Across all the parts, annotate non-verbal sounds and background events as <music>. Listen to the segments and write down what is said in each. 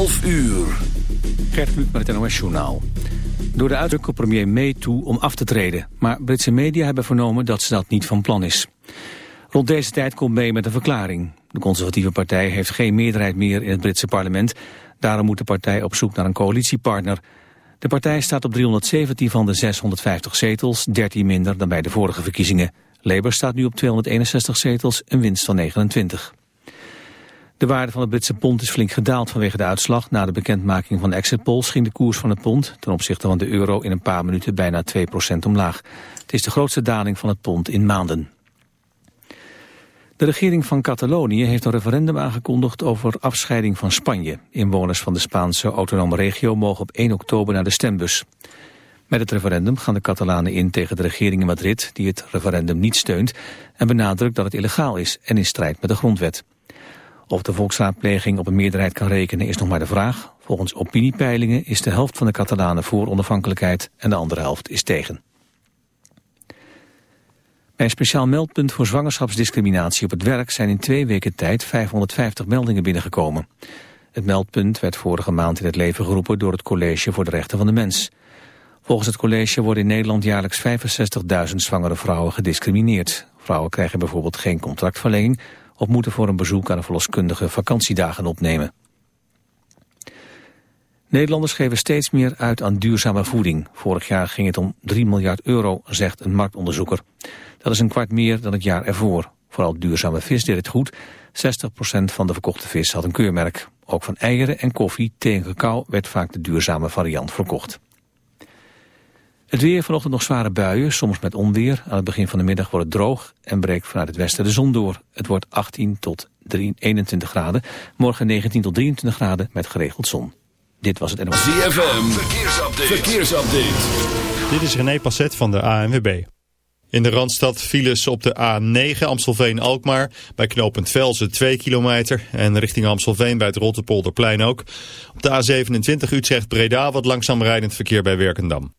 12 uur. Gert met het NOS Journaal. Door de uitdruk op premier May toe om af te treden. Maar Britse media hebben vernomen dat ze dat niet van plan is. Rond deze tijd komt May met een verklaring. De conservatieve partij heeft geen meerderheid meer in het Britse parlement. Daarom moet de partij op zoek naar een coalitiepartner. De partij staat op 317 van de 650 zetels, 13 minder dan bij de vorige verkiezingen. Labour staat nu op 261 zetels, een winst van 29. De waarde van het Britse pond is flink gedaald vanwege de uitslag. Na de bekendmaking van de exit polls ging de koers van het pond ten opzichte van de euro in een paar minuten bijna 2% omlaag. Het is de grootste daling van het pond in maanden. De regering van Catalonië heeft een referendum aangekondigd over afscheiding van Spanje. Inwoners van de Spaanse autonome regio mogen op 1 oktober naar de stembus. Met het referendum gaan de Catalanen in tegen de regering in Madrid... die het referendum niet steunt en benadrukt dat het illegaal is en in strijd met de grondwet. Of de volksraadpleging op een meerderheid kan rekenen is nog maar de vraag. Volgens opiniepeilingen is de helft van de Catalanen voor onafhankelijkheid en de andere helft is tegen. Bij een speciaal meldpunt voor zwangerschapsdiscriminatie op het werk zijn in twee weken tijd 550 meldingen binnengekomen. Het meldpunt werd vorige maand in het leven geroepen door het College voor de Rechten van de Mens. Volgens het college worden in Nederland jaarlijks 65.000 zwangere vrouwen gediscrimineerd. Vrouwen krijgen bijvoorbeeld geen contractverlenging of moeten voor een bezoek aan een verloskundige vakantiedagen opnemen. Nederlanders geven steeds meer uit aan duurzame voeding. Vorig jaar ging het om 3 miljard euro, zegt een marktonderzoeker. Dat is een kwart meer dan het jaar ervoor. Vooral duurzame vis deed het goed. 60% van de verkochte vis had een keurmerk. Ook van eieren en koffie, thee en cacao werd vaak de duurzame variant verkocht. Het weer vanochtend nog zware buien, soms met onweer. Aan het begin van de middag wordt het droog en breekt vanuit het westen de zon door. Het wordt 18 tot 21 graden. Morgen 19 tot 23 graden met geregeld zon. Dit was het NOS. ZFM, verkeersupdate. verkeersupdate. Dit is René Passet van de ANWB. In de Randstad files op de A9 Amstelveen-Alkmaar. Bij knooppunt Velzen 2 kilometer. En richting Amstelveen bij het Rotterpolderplein ook. Op de A27 Utrecht-Breda wat langzaam rijdend verkeer bij Werkendam.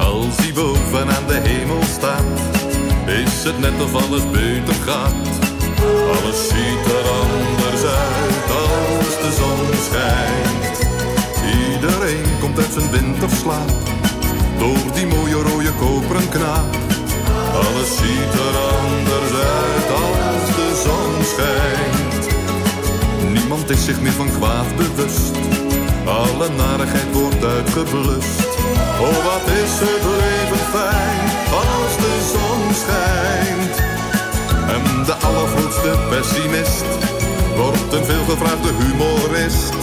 Als hij boven aan de hemel staat, is het net of alles beter gaat. Alles ziet er anders uit als de zon schijnt. Iedereen komt uit zijn winterslaap, door die mooie rode koperen knaap. Alles ziet er anders uit als de zon schijnt. Niemand is zich meer van kwaad bewust. Alle narigheid wordt uitgeblust. Oh, wat is het leven fijn als de zon schijnt. En de allergrootste pessimist wordt een veelgevraagde humorist.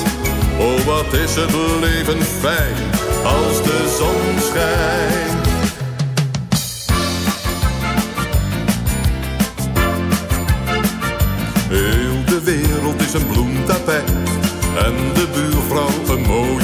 Oh, wat is het leven fijn als de zon schijnt. Heel de wereld is een bloemtapijt en de buurvrouw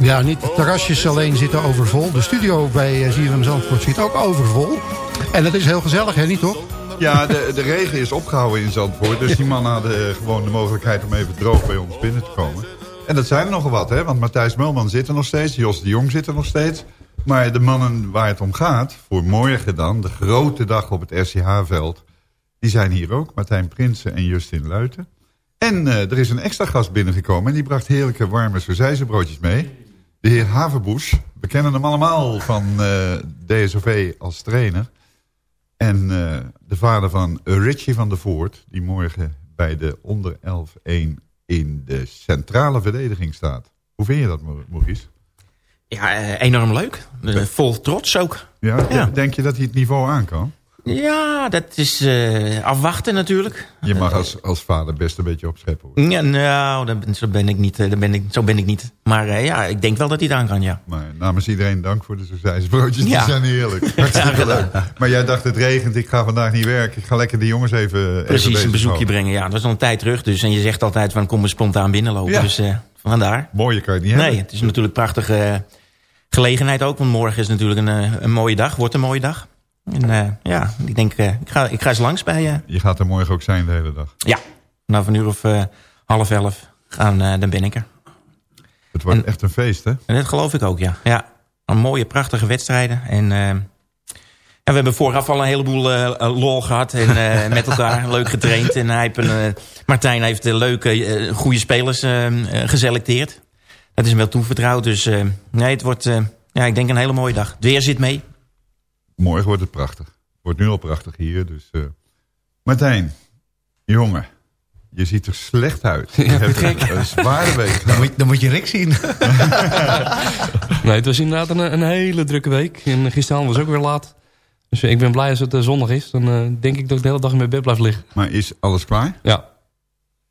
Ja, niet de terrasjes alleen zitten overvol. De studio bij uh, ZFM Zandvoort zit ook overvol. En dat is heel gezellig, hè, niet toch? Ja, de, de regen is opgehouden in Zandvoort. Dus die mannen hadden gewoon de mogelijkheid om even droog bij ons binnen te komen. En dat zijn er nogal wat, hè. Want Matthijs Mulman zit er nog steeds. Jos de Jong zit er nog steeds. Maar de mannen waar het om gaat, voor morgen dan... de grote dag op het RCH-veld... die zijn hier ook. Martijn Prinsen en Justin Luiten. En uh, er is een extra gast binnengekomen... en die bracht heerlijke warme sausijzenbroodjes mee. De heer Havenboes. We kennen hem allemaal van uh, DSOV als trainer... En uh, de vader van Richie van der Voort... die morgen bij de onder 11-1 in de centrale verdediging staat. Hoe vind je dat, Maurice? Ja, uh, enorm leuk. Vol trots ook. Ja, ja, Denk je dat hij het niveau aan kan? Ja, dat is afwachten natuurlijk. Je mag als, als vader best een beetje opscheppen. Hoor. Ja, nou, dat, zo, ben ik niet, dat ben ik, zo ben ik niet. Maar ja, ik denk wel dat hij het aan kan, ja. Maar namens iedereen dank voor de sausijsbroodjes. Ja. Die zijn heerlijk. <laughs> Hartstikke leuk. Maar jij dacht het regent, ik ga vandaag niet werken. Ik ga lekker de jongens even Precies, even een bezoekje houden. brengen. Ja, dat was al een tijd terug. Dus, en je zegt altijd van kom eens spontaan binnenlopen. Ja. Dus vandaar. Mooie kan je niet hebben. Nee, het is natuurlijk een prachtige gelegenheid ook. Want morgen is natuurlijk een, een mooie dag. Wordt een mooie dag. En uh, ja, ik denk, uh, ik, ga, ik ga eens langs bij je. Uh. Je gaat er morgen ook zijn de hele dag? Ja, nou van een uur of half elf gaan, dan ben ik er. Het wordt en, echt een feest, hè? En dat geloof ik ook, ja. ja een mooie, prachtige wedstrijden. En ja, we hebben vooraf al een heleboel lol gehad. En <laughs> met elkaar leuk getraind. En hij heeft Martijn heeft leuke, goede spelers geselecteerd. Dat is hem wel toevertrouwd. Dus nee, het wordt, ja, ik denk een hele mooie dag. Het weer zit mee. Morgen wordt het prachtig. Het wordt nu al prachtig hier. Dus, uh... Martijn, jongen, je ziet er slecht uit. Je ja, hebt gek. een zware week dan moet, dan moet je Rick zien. <laughs> nee, het was inderdaad een, een, hele drukke week. En gisteren was ook weer laat. Dus ik ben blij als het uh, zondag is. Dan uh, denk ik dat ik de hele dag in mijn bed blijf liggen. Maar is alles klaar? Ja.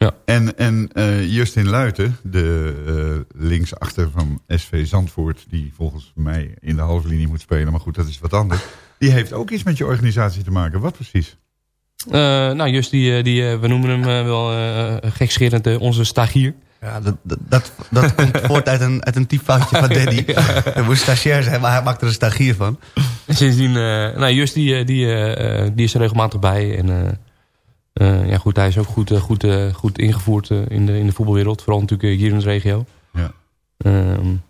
Ja. En, en uh, Justin Luiten, de linksachter van SV Zandvoort... die volgens mij in de halve linie moet spelen. Maar goed, dat is wat anders. Die heeft ook iets met je organisatie te maken. Wat precies? Uh, nou, Just, die, die, we noemen hem uh, wel uh, gekscherend onze stagier. Ja, dat, dat, dat, komt <laughs> voort uit een, uit een typfoutje van Danny. <laughs> ja. Hij moest stagiair zijn, maar hij maakt er een stagier van. En sindsdien, nou, Just die, die, die is er regelmatig bij. En ja, goed, hij is ook goed, goed, goed ingevoerd in, de, in de voetbalwereld. Vooral natuurlijk hier in de regio. Ja.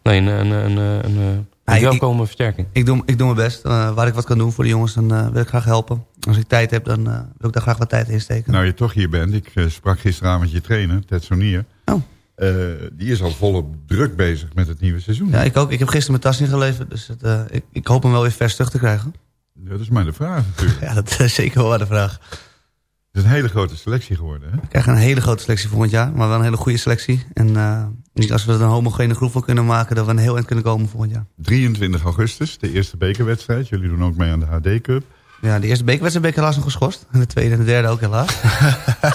nee, een, een, een, een een welkome ik, versterking. Ik doe, ik doe mijn best. Uh, waar ik wat kan doen voor de jongens, dan uh, wil ik graag helpen. Als ik tijd heb, dan uh, wil ik daar graag wat tijd in steken. Nou, je toch hier bent. Ik sprak gisteravond met je trainer, Ted Sonier. Oh. die is al volop druk bezig met het nieuwe seizoen. Ja, ik ook. Ik heb gisteren mijn tas ingeleverd. Dus het, ik, ik, hoop hem wel weer vers terug te krijgen. Ja, dat is maar de vraag natuurlijk. <laughs> ja, dat is zeker wel de vraag. Het is een hele grote selectie geworden, hè? We krijgen een hele grote selectie volgend jaar. Maar wel een hele goede selectie. En uh, als we er een homogene groep van kunnen maken... dat we een heel eind kunnen komen volgend jaar. 23 augustus, de eerste bekerwedstrijd. Jullie doen ook mee aan de HD Cup. Ja, de eerste bekerwedstrijd ben ik helaas nog geschorst. En de tweede en de derde ook helaas.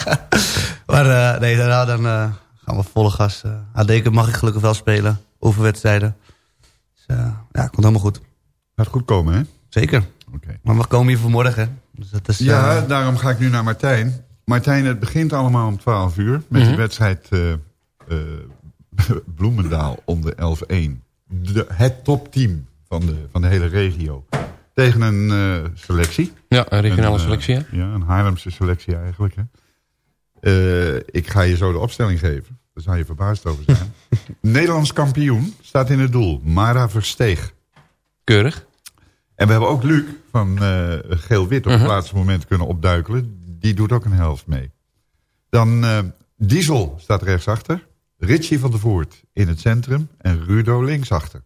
<laughs> maar uh, nee, daarna dan, uh, gaan we volle gas. HD Cup mag ik gelukkig wel spelen. Oefenwedstrijden. Dus ja, komt helemaal goed. Gaat goed komen, hè? Zeker. Okay. Maar we komen hier vanmorgen. Dus dat is, ja, uh... daarom ga ik nu naar Martijn. Martijn, het begint allemaal om 12 uur. Met mm -hmm. die wedstrijd uh, uh, <laughs> Bloemendaal onder 11-1. Het topteam van de, van de hele regio. Tegen een selectie. Ja, een regionale een, selectie. Ja, een Haarlemse selectie eigenlijk. Hè. ik ga je zo de opstelling geven. Daar zou je verbaasd over zijn. <laughs> Nederlands kampioen staat in het doel. Mara Versteeg. Keurig. En we hebben ook Luc van uh, Geel-Wit op het uh -huh. laatste moment kunnen opduikelen. Die doet ook een helft mee. Dan uh, Diesel staat rechtsachter. Richie van der Voort in het centrum. En Rudo linksachter.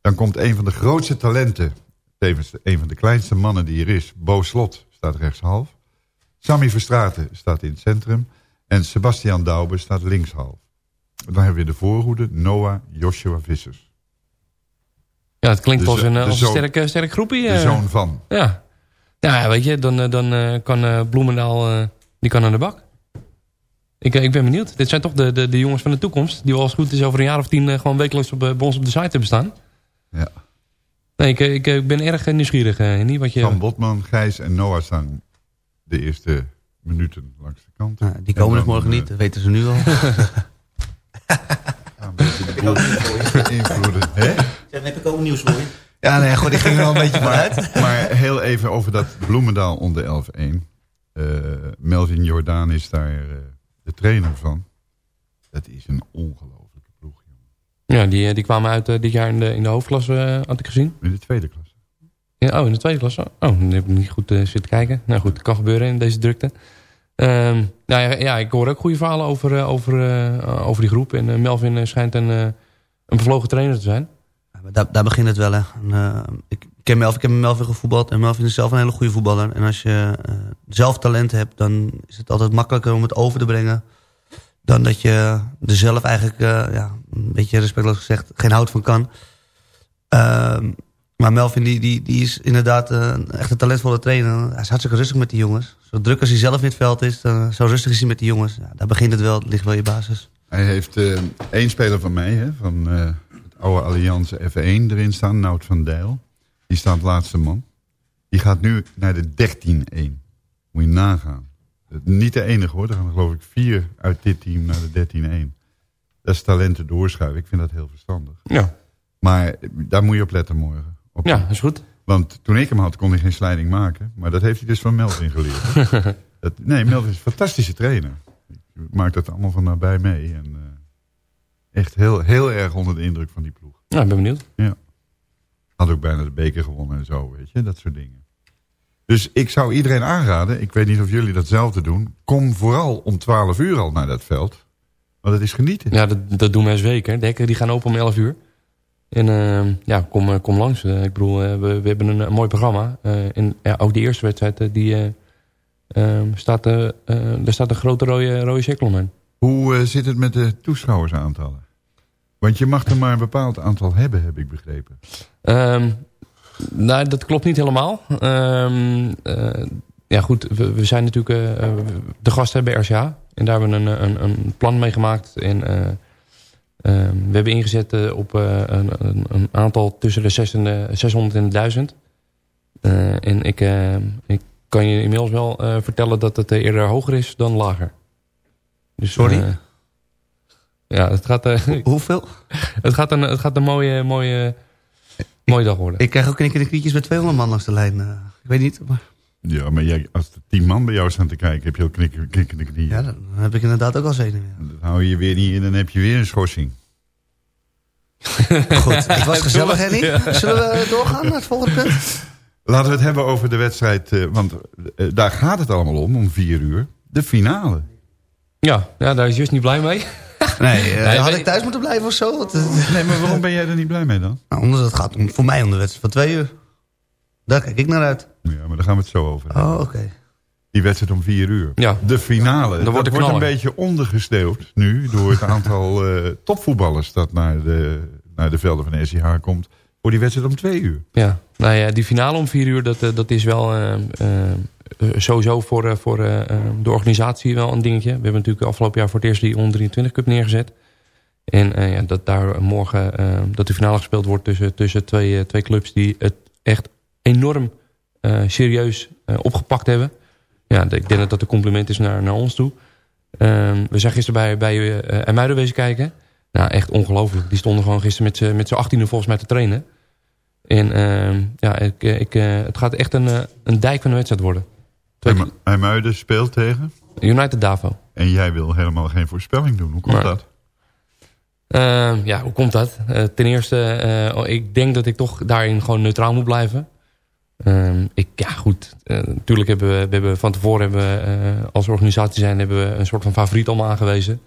Dan komt een van de grootste talenten. Tevens een van de kleinste mannen die er is. Bo Slot staat rechtshalf. Sammy Verstraten staat in het centrum. En Sebastian Daube staat linkshalf. Dan hebben we de voorhoede Noah Joshua Vissers. Ja, het klinkt De als een, eh, als een zoon- sterk, eh, sterk groepje. De eh. zoon van. Ja. Ja, weet je, dan, eh, dan eh, kan eh, Bloemendaal eh, die kan aan de bak. Ik, ik ben benieuwd. Dit zijn toch de, de, de jongens van de toekomst... die we als goed is over een jaar of tien... eh, gewoon wekelijks op, bij ons op de site hebben staan. Ja. Nee, ik, ik, ik ben erg nieuwsgierig, Henny, wat je... Van Botman, Gijs en Noah staan de eerste minuten langs de kant. Nou, die komen En dus morgen niet, dat weten ze nu al. <laughs> een beetje de boel invloeden. Hè? Zeg, heb ik ook nieuws voor je? <laughs> Ja, nee, goed, ik ging er wel een beetje vanuit. <laughs> Maar heel even over dat Bloemendaal onder 11-1. Eh, Melvin Jordaan is daar eh, de trainer van. Dat is een ongelofelijke ploeg. Ja, die, eh, die kwamen uit dit jaar in de, in de hoofdklasse, had ik gezien. In de tweede klas. Ja, oh, in de tweede klasse. Oh, dan heb ik niet goed zitten kijken. Nou goed, kan gebeuren in deze drukte. Ehm, nou ja, ja, ik hoor ook goede verhalen over, over, eh, over die groep. En Melvin schijnt een, een bevlogen trainer te zijn. Daar, daar begint het wel, hè. Eh, ik, ken Melvin, ik heb met Melvin gevoetbald en Melvin is zelf een hele goede voetballer. En als je eh, zelf talent hebt, dan is het altijd makkelijker om het over te brengen... dan dat je er zelf eigenlijk, eh, ja, een beetje respectloos gezegd, geen hout van kan. Ehm, maar Melvin die, die, die is inderdaad een echt een talentvolle trainer. Hij is hartstikke rustig met die jongens. Zo druk als hij zelf in het veld is, dan, zo rustig is hij met die jongens. Ja, daar begint het wel, ligt wel je basis. Hij heeft één speler van mij, hè, van oude Allianz F1 erin staan, Nout van Dijl. Die staat laatste man. Die gaat nu naar de 13-1. Moet je nagaan. Niet de enige hoor, er gaan er geloof ik vier uit dit team naar de 13-1. Dat is talenten doorschuiven, ik vind dat heel verstandig. Ja. Maar daar moet je op letten morgen. Op Ja, is goed. Want toen ik hem had, kon hij geen sliding maken. Maar dat heeft hij dus van Melvin geleerd. <laughs> dat, nee, Melvin is een fantastische trainer. Ik maak dat allemaal van nabij mee. En, eh, echt heel, heel erg onder de indruk van die ploeg. Ja, ik ben benieuwd. Ja. Had ook bijna de beker gewonnen en zo, weet je. Dat soort dingen. Dus ik zou iedereen aanraden, ik weet niet of jullie datzelfde doen. Kom vooral om 12 uur al naar dat veld. Want het is genieten. Ja, dat, dat doen wij zeker. De hekken die gaan open om 11 uur. En eh, ja, kom, eh, kom langs. Eh, ik bedoel, eh, we, we hebben een, een mooi programma. En ja, ook die eerste wedstrijd, die, eh, ehm, staat, er staat een grote rode, rode cirkel omheen. Hoe eh, zit het met de toeschouwersaantallen? Want je mag er maar een bepaald aantal hebben, heb ik begrepen. Ehm, nou, dat klopt niet helemaal. Ehm, eh, ja goed, we, zijn natuurlijk eh, de gasten bij RCA. En daar hebben we een, een, een plan mee gemaakt. En eh, ehm, we hebben ingezet op een, een, aantal tussen de 600 en de 600 en de 1000. Eh, en ik, ik kan je inmiddels wel vertellen dat het eerder hoger is dan lager. Dus, Sorry? eh, ja, het gaat, eh, Hoeveel? <laughs> het gaat, een, het gaat een mooie, mooie, mooie dag worden. Ik krijg ook knikkende krietjes met 200 man langs de lijn. eh. ik weet niet, maar Ja, maar jij, als er tien man bij jou staan te kijken, heb je ook knikken, knikkende knieën. ja, dan heb ik inderdaad ook al zenuwen. Dat hou je je weer niet in, dan heb je weer een schorsing. <laughs> Goed, het was <laughs> gezellig, Henny. Zullen we doorgaan naar het volgende punt? Laten we het hebben over de wedstrijd, eh, want daar gaat het allemaal om, om vier uur. De finale. Ja, ja, daar is Just niet blij mee. Nee, <laughs> eh, Nee, had ik thuis moeten blijven of zo? Want, eh, Nee, maar waarom ben jij er niet blij mee dan? nou, omdat het gaat om, voor mij om de wedstrijd van twee uur. Daar kijk ik naar uit. Ja, maar daar gaan we het zo over hebben. Oh, oké. Die wedstrijd om vier uur. Ja. De finale. Dan dat wordt een beetje ondergesteeuwd nu door het aantal <laughs> eh, topvoetballers dat naar de, naar de velden van SCH komt. Voor die wedstrijd om twee uur. Ja, nou ja, die finale om vier uur, dat, dat is wel sowieso voor, eh, voor eh, eh, de organisatie wel een dingetje. We hebben natuurlijk afgelopen jaar voor het eerst die 123 Cup neergezet. En eh, ja, dat daar morgen eh, dat de finale gespeeld wordt tussen, tussen twee, eh, twee clubs die het echt enorm eh, serieus eh, opgepakt hebben. Ja, ik denk dat dat een compliment is naar, naar ons toe. Ehm, we zijn gisteren bij, bij eh Ermuiden wezen kijken. Nou, echt ongelooflijk. Die stonden gewoon gisteren met z'n- achttiende volgens mij te trainen. En ehm, ja, ik, eh, ik, eh, het gaat echt een, eh, een dijk van de wedstrijd worden. Hem- Hemuiden speelt tegen. United Davo. En jij wil helemaal geen voorspelling doen. Hoe komt dat? Ehm, ja, hoe komt dat? Eh, ten eerste, eh, ik denk dat ik toch daarin gewoon neutraal moet blijven. Ehm, ik, ja, goed. eh, natuurlijk hebben we, we hebben van tevoren hebben we, als organisatie zijn, hebben we een soort van favoriet allemaal aangewezen.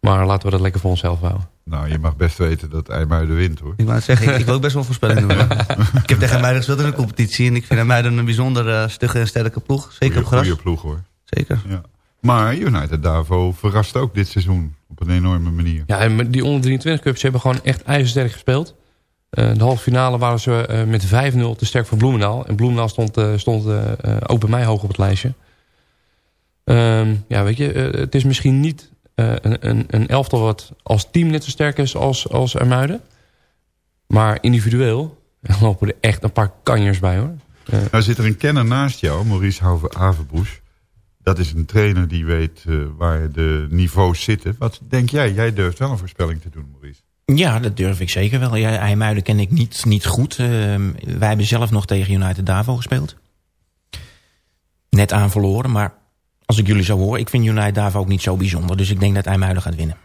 Maar laten we dat lekker voor onszelf houden. Nou, je mag best weten dat IJmuiden wint hoor. Ik wou het zeggen, ik, ik wil ook best wel een voorspelling doen. <laughs> ik heb tegen Muiden gespeeld in een competitie. En ik vind Muiden een bijzonder eh, stugge en sterke ploeg. Zeker op gras. Goede ploeg hoor. Zeker. Ja. Maar United Davo verrast ook dit seizoen op een enorme manier. Ja, en die onder 23 cups hebben gewoon echt ijzersterk gespeeld. Eh, de halve finale waren ze eh, met 5-0 te sterk voor Bloemendaal. En Bloemendaal stond, eh, stond ook bij mij hoog op het lijstje. Ehm, ja, weet je, het is misschien niet een, een, een elftal wat als team net zo sterk is als, als Ermuiden. Maar individueel <laughs> lopen er echt een paar kanjers bij hoor. Nou zit er een kenner naast jou, Maurice Haven- Havenbroes. Dat is een trainer die weet eh, waar de niveaus zitten. Wat denk jij? Jij durft wel een voorspelling te doen, Maurice. Ja, dat durf ik zeker wel. Ja, IJmuiden ken ik niet, niet goed. Ehm, wij hebben zelf nog tegen United Davo gespeeld. Net aan verloren, maar als ik jullie zo hoor... ik vind United Davo ook niet zo bijzonder. Dus ik denk dat IJmuiden gaat winnen.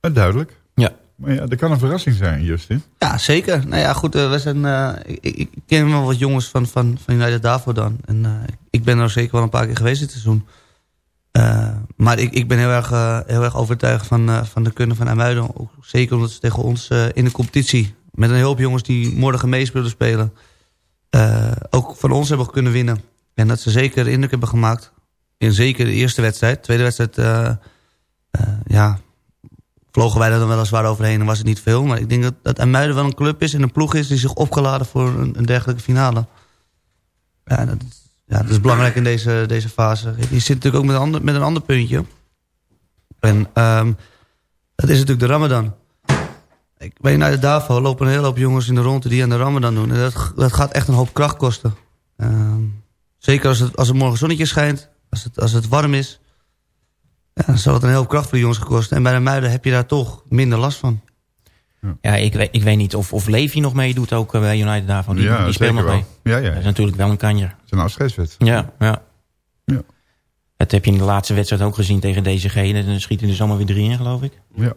Eh, duidelijk. Ja. Maar ja, dat kan een verrassing zijn, Justin. Ja, zeker. Nou ja, goed, eh, we zijn, eh, ik, ken wel wat jongens van, van, van United Davo dan. En eh, ik ben er zeker wel een paar keer geweest dit seizoen. Eh, maar ik, ik ben heel erg, heel erg overtuigd van, eh, van de kunnen van Amuiden. Ook zeker omdat ze tegen ons eh, in de competitie... met een hoop jongens die morgen meespelen spelen... eh, ook van ons hebben kunnen winnen. En dat ze zeker indruk hebben gemaakt. In zeker de eerste wedstrijd. Tweede wedstrijd, eh, eh, ja, vlogen wij er dan weliswaar overheen en was het niet veel. Maar ik denk dat, dat Amuiden wel een club is en een ploeg is... die zich opgeladen voor een, een dergelijke finale. Ja, dat, ja, dat is belangrijk in deze, deze fase. Je zit natuurlijk ook met een ander, met een ander puntje. En ehm, dat is natuurlijk de Ramadan. Ik naar de DAVO lopen een hele hoop jongens in de ronde die aan de Ramadan doen. En dat, dat gaat echt een hoop kracht kosten. Ehm, zeker als het, als het morgen zonnetje schijnt, als het, als het warm is... Ja, dan zal het een heel hoop kracht voor de jongens gaan kosten. En bij de muiden heb je daar toch minder last van. Ja, ik, weet, ik weet niet of, of Levi nog meedoet ook eh, bij United Davo. Die, Ja, die speelt nog zeker mee. wel. Ja, ja. Dat is natuurlijk wel een kanjer. Het is een afscheidswedstrijd. Ja, ja. Ja. Dat heb je in de laatste wedstrijd ook gezien tegen DCG. En dan schieten er zomaar weer drie in, geloof ik. Ja.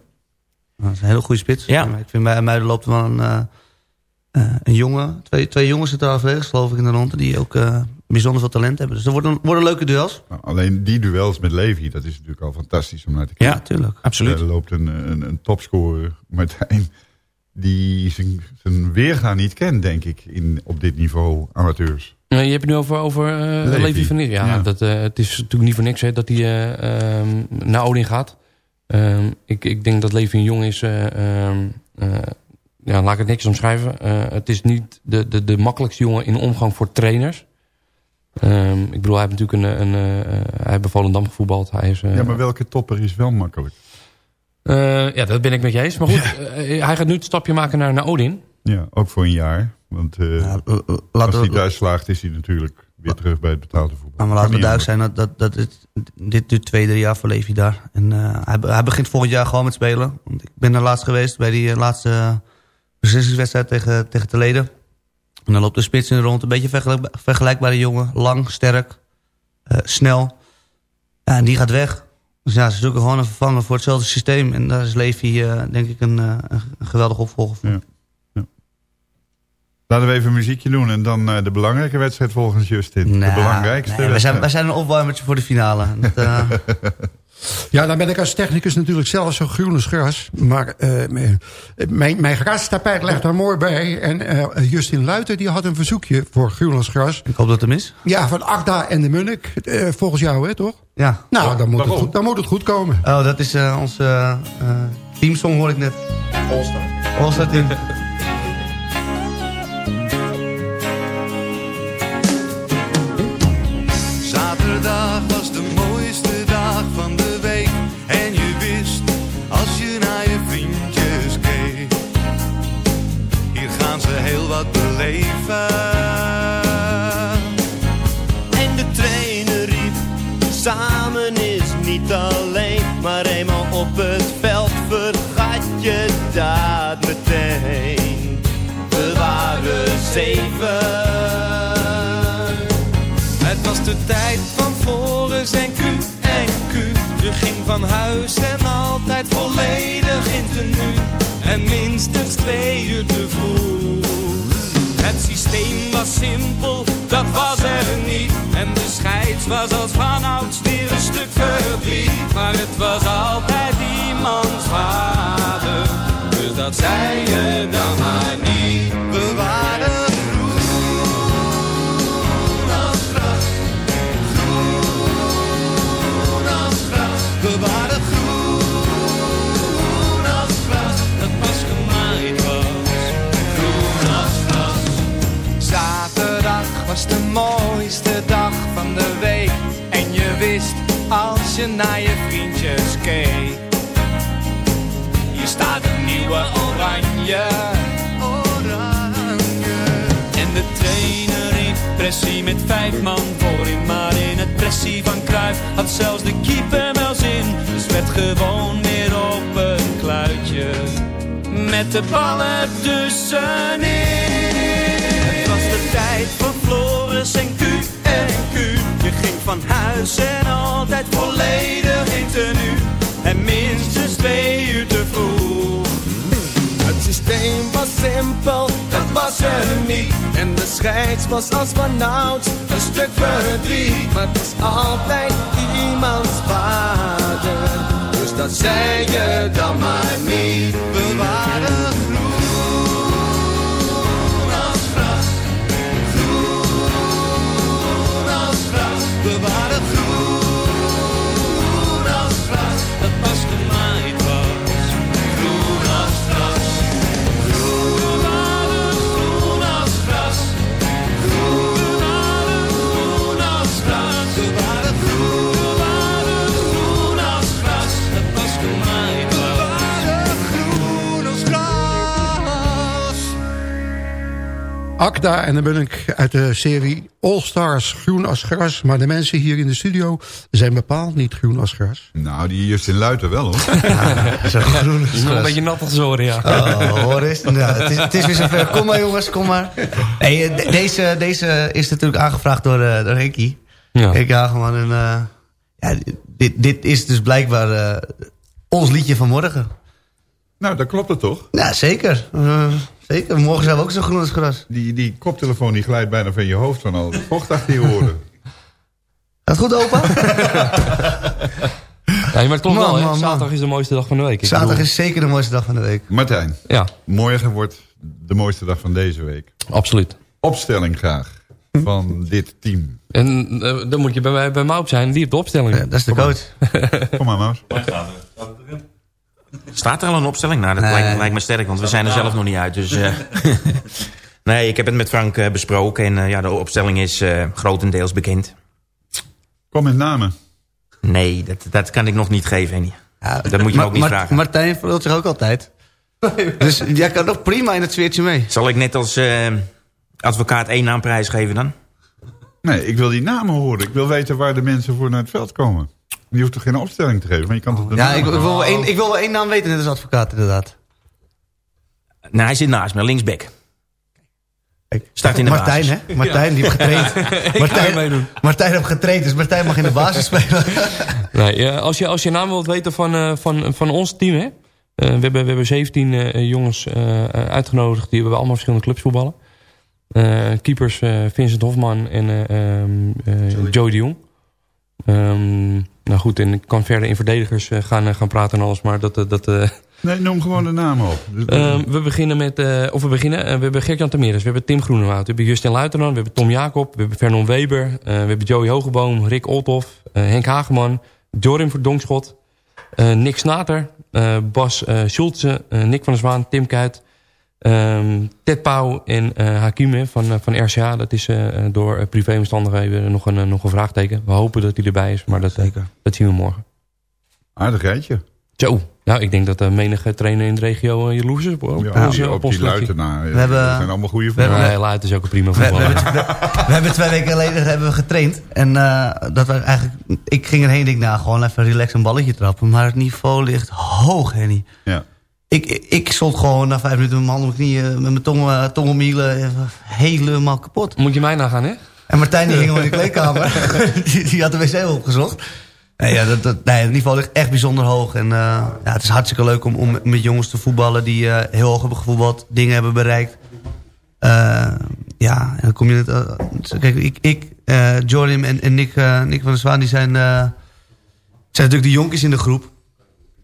Dat is een hele goede spits. Ja. Ik vind bij Muiden loopt wel een, eh, eh, een jongen. Twee, twee jongens zitten daar verdedigers, geloof ik, in de ronde. Die ook eh, bijzonder veel talent hebben. Dus er worden, worden leuke duels. Nou, alleen die duels met Levi, dat is natuurlijk al fantastisch om naar te kijken. Ja, tuurlijk. Absoluut. Er loopt een, een, een topscorer, Martijn, die zijn, zijn weerga niet kent, denk ik, in, op dit niveau amateurs. Nou, je hebt het nu over, over eh Levi. Levi van. Ja, Ja. Dat, eh, het is natuurlijk niet voor niks hè, dat hij eh, ehm, naar Odin gaat. Ehm, ik, ik denk dat Levi een jong is. eh, ehm, eh, ja, laat ik het netjes omschrijven. Eh, het is niet de, de, de makkelijkste jongen in omgang voor trainers. Ehm, ik bedoel, hij heeft natuurlijk een, een, eh, hij heeft bij Volendam gevoetbald. Hij is, eh, Ja, maar welke topper is wel makkelijk? eh, ja, dat ben ik met je eens. Maar goed, eh, hij gaat nu het stapje maken naar, naar Odin. Ja, ook voor een jaar. Want eh, als hij thuis slaagt, is hij natuurlijk weer terug bij het betaalde voetbal. maar laten we duidelijk zijn dat, dat, dat het, dit duurt twee, drie jaar voor Levi daar. En eh, hij, hij begint volgend jaar gewoon met spelen. Want ik ben er laatst geweest bij die eh, laatste beslissingswedstrijd tegen, tegen Teleden. En dan loopt de spits in de rond. Een beetje vergelijk, vergelijkbare jongen. Lang, sterk, eh, snel. Ja, en die gaat weg. Dus ja, ze zoeken gewoon een vervanger voor hetzelfde systeem. En daar is Levi eh, denk ik een, eh, een geweldige opvolger voor. Ja. Laten we even een muziekje doen en dan de belangrijke wedstrijd volgens Justin. de Nou, belangrijkste nee, wij, zijn, wij zijn een opwarmertje voor de finale. Dat, <laughs> Ja, dan ben ik als technicus natuurlijk zelf zo groen als gras. Maar eh, mijn- mijn, grastapijt legt daar mooi bij. En eh, Justin Luiten die had een verzoekje voor groen als gras. ik hoop dat het hem is. Ja, van Agda en de Munnik. eh, volgens jou, hè, toch? Ja. Nou, dan moet, het goed, dan moet het goed komen. Oh, dat is eh, onze teamsong hoor ik net. All-Star. All-Star team. Zaterdag was de En de trainer riep, samen is niet alleen. Maar eenmaal op het veld vergat je dat meteen. We waren zeven. Het was de tijd van Forens en Q en Q. Je ging van huis en altijd volledig in tenue. En minstens twee uur te vroeg. Systeem was simpel, dat was er niet. En de scheids was als vanouds weer een stuk verdriet. Maar het was altijd iemands vader. Dus dat zei je dan maar niet. We waren was de mooiste dag van de week. En je wist als je naar je vriendjes keek. Hier staat een nieuwe oranje. Oranje. En de trainer riep pressie met vijf man voorin. Maar in het pressie van Kruif had zelfs de keeper wel zin. Dus werd gewoon weer op een kluitje. Met de ballen tussenin. Tijd van Floris en Q en Q. Je ging van huis en altijd volledig in tenue. En minstens twee uur te vroeg. Het systeem was simpel, dat was er niet. En de scheids was als vanouds een stuk verdriet. Maar het is altijd iemands vader. Dus dat zei je dan maar niet. We Akda en dan ben ik uit de serie All Stars Groen als gras. Maar de mensen hier in de studio zijn bepaald niet groen als gras. Nou, die Justin Luiten wel hoor. <laughs> Zo groen als Nog een gras. beetje nat als zoren, ja. Oh, hoor eens. Nou, het, is, het is weer zover. Kom maar jongens, kom maar. Hey, eh, de- deze, deze is natuurlijk aangevraagd door, eh door Henkie. Ja. Henkie Hageman. En, eh, ja, dit, dit is dus blijkbaar eh, ons liedje van morgen. Nou, dat klopt het toch? Ja, zeker. Zeker. Morgen zijn we ook zo groen als gras. Die, die koptelefoon die glijdt bijna van je hoofd van al het vocht achter je oren. Gaat het goed, opa? <laughs> Ja, maar het klopt Man, wel, hè. Zaterdag is de mooiste dag van de week. Ik Zaterdag bedoel- is zeker de mooiste dag van de week. Martijn, Ja, morgen wordt de mooiste dag van deze week. absoluut. Opstelling graag van dit team. En eh, dan moet je bij mij, bij mij op zijn, die op de opstelling. Ja, dat is de coach. Kom maar, Maus. Staat er al een opstelling? Nou, dat Nee. lijkt, lijkt me sterk, want we zijn er zelf nog niet uit. Dus, eh, <laughs> nee, ik heb het met Frank eh, besproken. En eh, ja, de opstelling is eh, grotendeels bekend. Kom met namen. Nee, dat, dat kan ik nog niet geven, Henny. Ja, Dat moet je me Ma- ook niet vragen. Martijn verlult zich ook altijd. dus jij kan nog prima in het sfeertje mee. Zal ik net als eh, advocaat één naam prijsgeven dan? Nee, ik wil die namen horen. Ik wil weten waar de mensen voor naar het veld komen. Je hoeft toch geen opstelling te geven, maar je kan toch de Ja, ik, ik, wil wel één, ik wil wel één naam weten, net als advocaat inderdaad. Nou, hij zit naast me, linksback. Start in de Martijn, basis. hè? Martijn, die heeft <laughs> getraind. Martijn, Martijn heeft getraind, dus Martijn mag in de basis spelen. <laughs> Nee, als, je, als je naam wilt weten van, eh, van, van ons team, hè. eh, we, hebben, we hebben 17 eh, jongens eh, uitgenodigd die bij allemaal verschillende clubs voetballen. Eh, keepers eh, Vincent Hofman en eh, ehm, eh, Joey de Jong. Ehm, nou goed, en ik kan verder in verdedigers eh, gaan, eh, gaan praten en alles, maar dat... eh, dat Nee, noem gewoon de namen op. Dus- Ehm, we beginnen met, of we beginnen, we hebben Gert-Jan Tameres, we hebben Tim Groenewoud, we hebben Justin Luiteran, we hebben Tom Jacob, we hebben Vernon Weber, we hebben Joey Hogeboom, Rick Olthoff, eh, Henk Hageman, Jorim Verdonkschot, Nick Snater, Bas Schulze, eh, Nick van der Zwaan, Tim Kuit, ehm, Ted Pauw en eh Hakime van, eh, van RCA. Dat is eh, door privéomstandigheden nog een, nog een vraagteken. We hopen dat hij erbij is, maar dat, dat zien we morgen. Aardig rijtje. Zo, nou, ik denk dat de menige trainer in de regio uh, jaloers is op, op, Ja, onze- op op die selectie. luitenaar. We hebben- Dat zijn allemaal goede we voetballers. Nee, Luit is ook een prima We, we, voetballer. hebben, we, we hebben twee weken geleden hebben we getraind. En eh, dat was eigenlijk, ik ging erheen en denk, nou, gewoon even relax een balletje trappen. Maar het niveau ligt hoog, Henny. Ja. Ik, ik, stond gewoon na vijf minuten met mijn handen op mijn knieën, met mijn tong, eh, tong om hielen, eh, helemaal kapot. Moet je mij nagaan, hè? En Martijn die ging gewoon in de kleedkamer. die, <laughs> <laughs> die had de wc opgezocht. Nee, ja, dat, dat, nee, het niveau ligt echt bijzonder hoog. En eh, ja, het is hartstikke leuk om, om met jongens te voetballen die eh, heel hoog hebben gevoetbald, dingen hebben bereikt. Eh, ja, en dan kom je... Het, eh, kijk, ik, ik eh, Jorim en, en Nick, eh, Nick van der Zwaan, die zijn, eh, zijn natuurlijk de jonkies in de groep.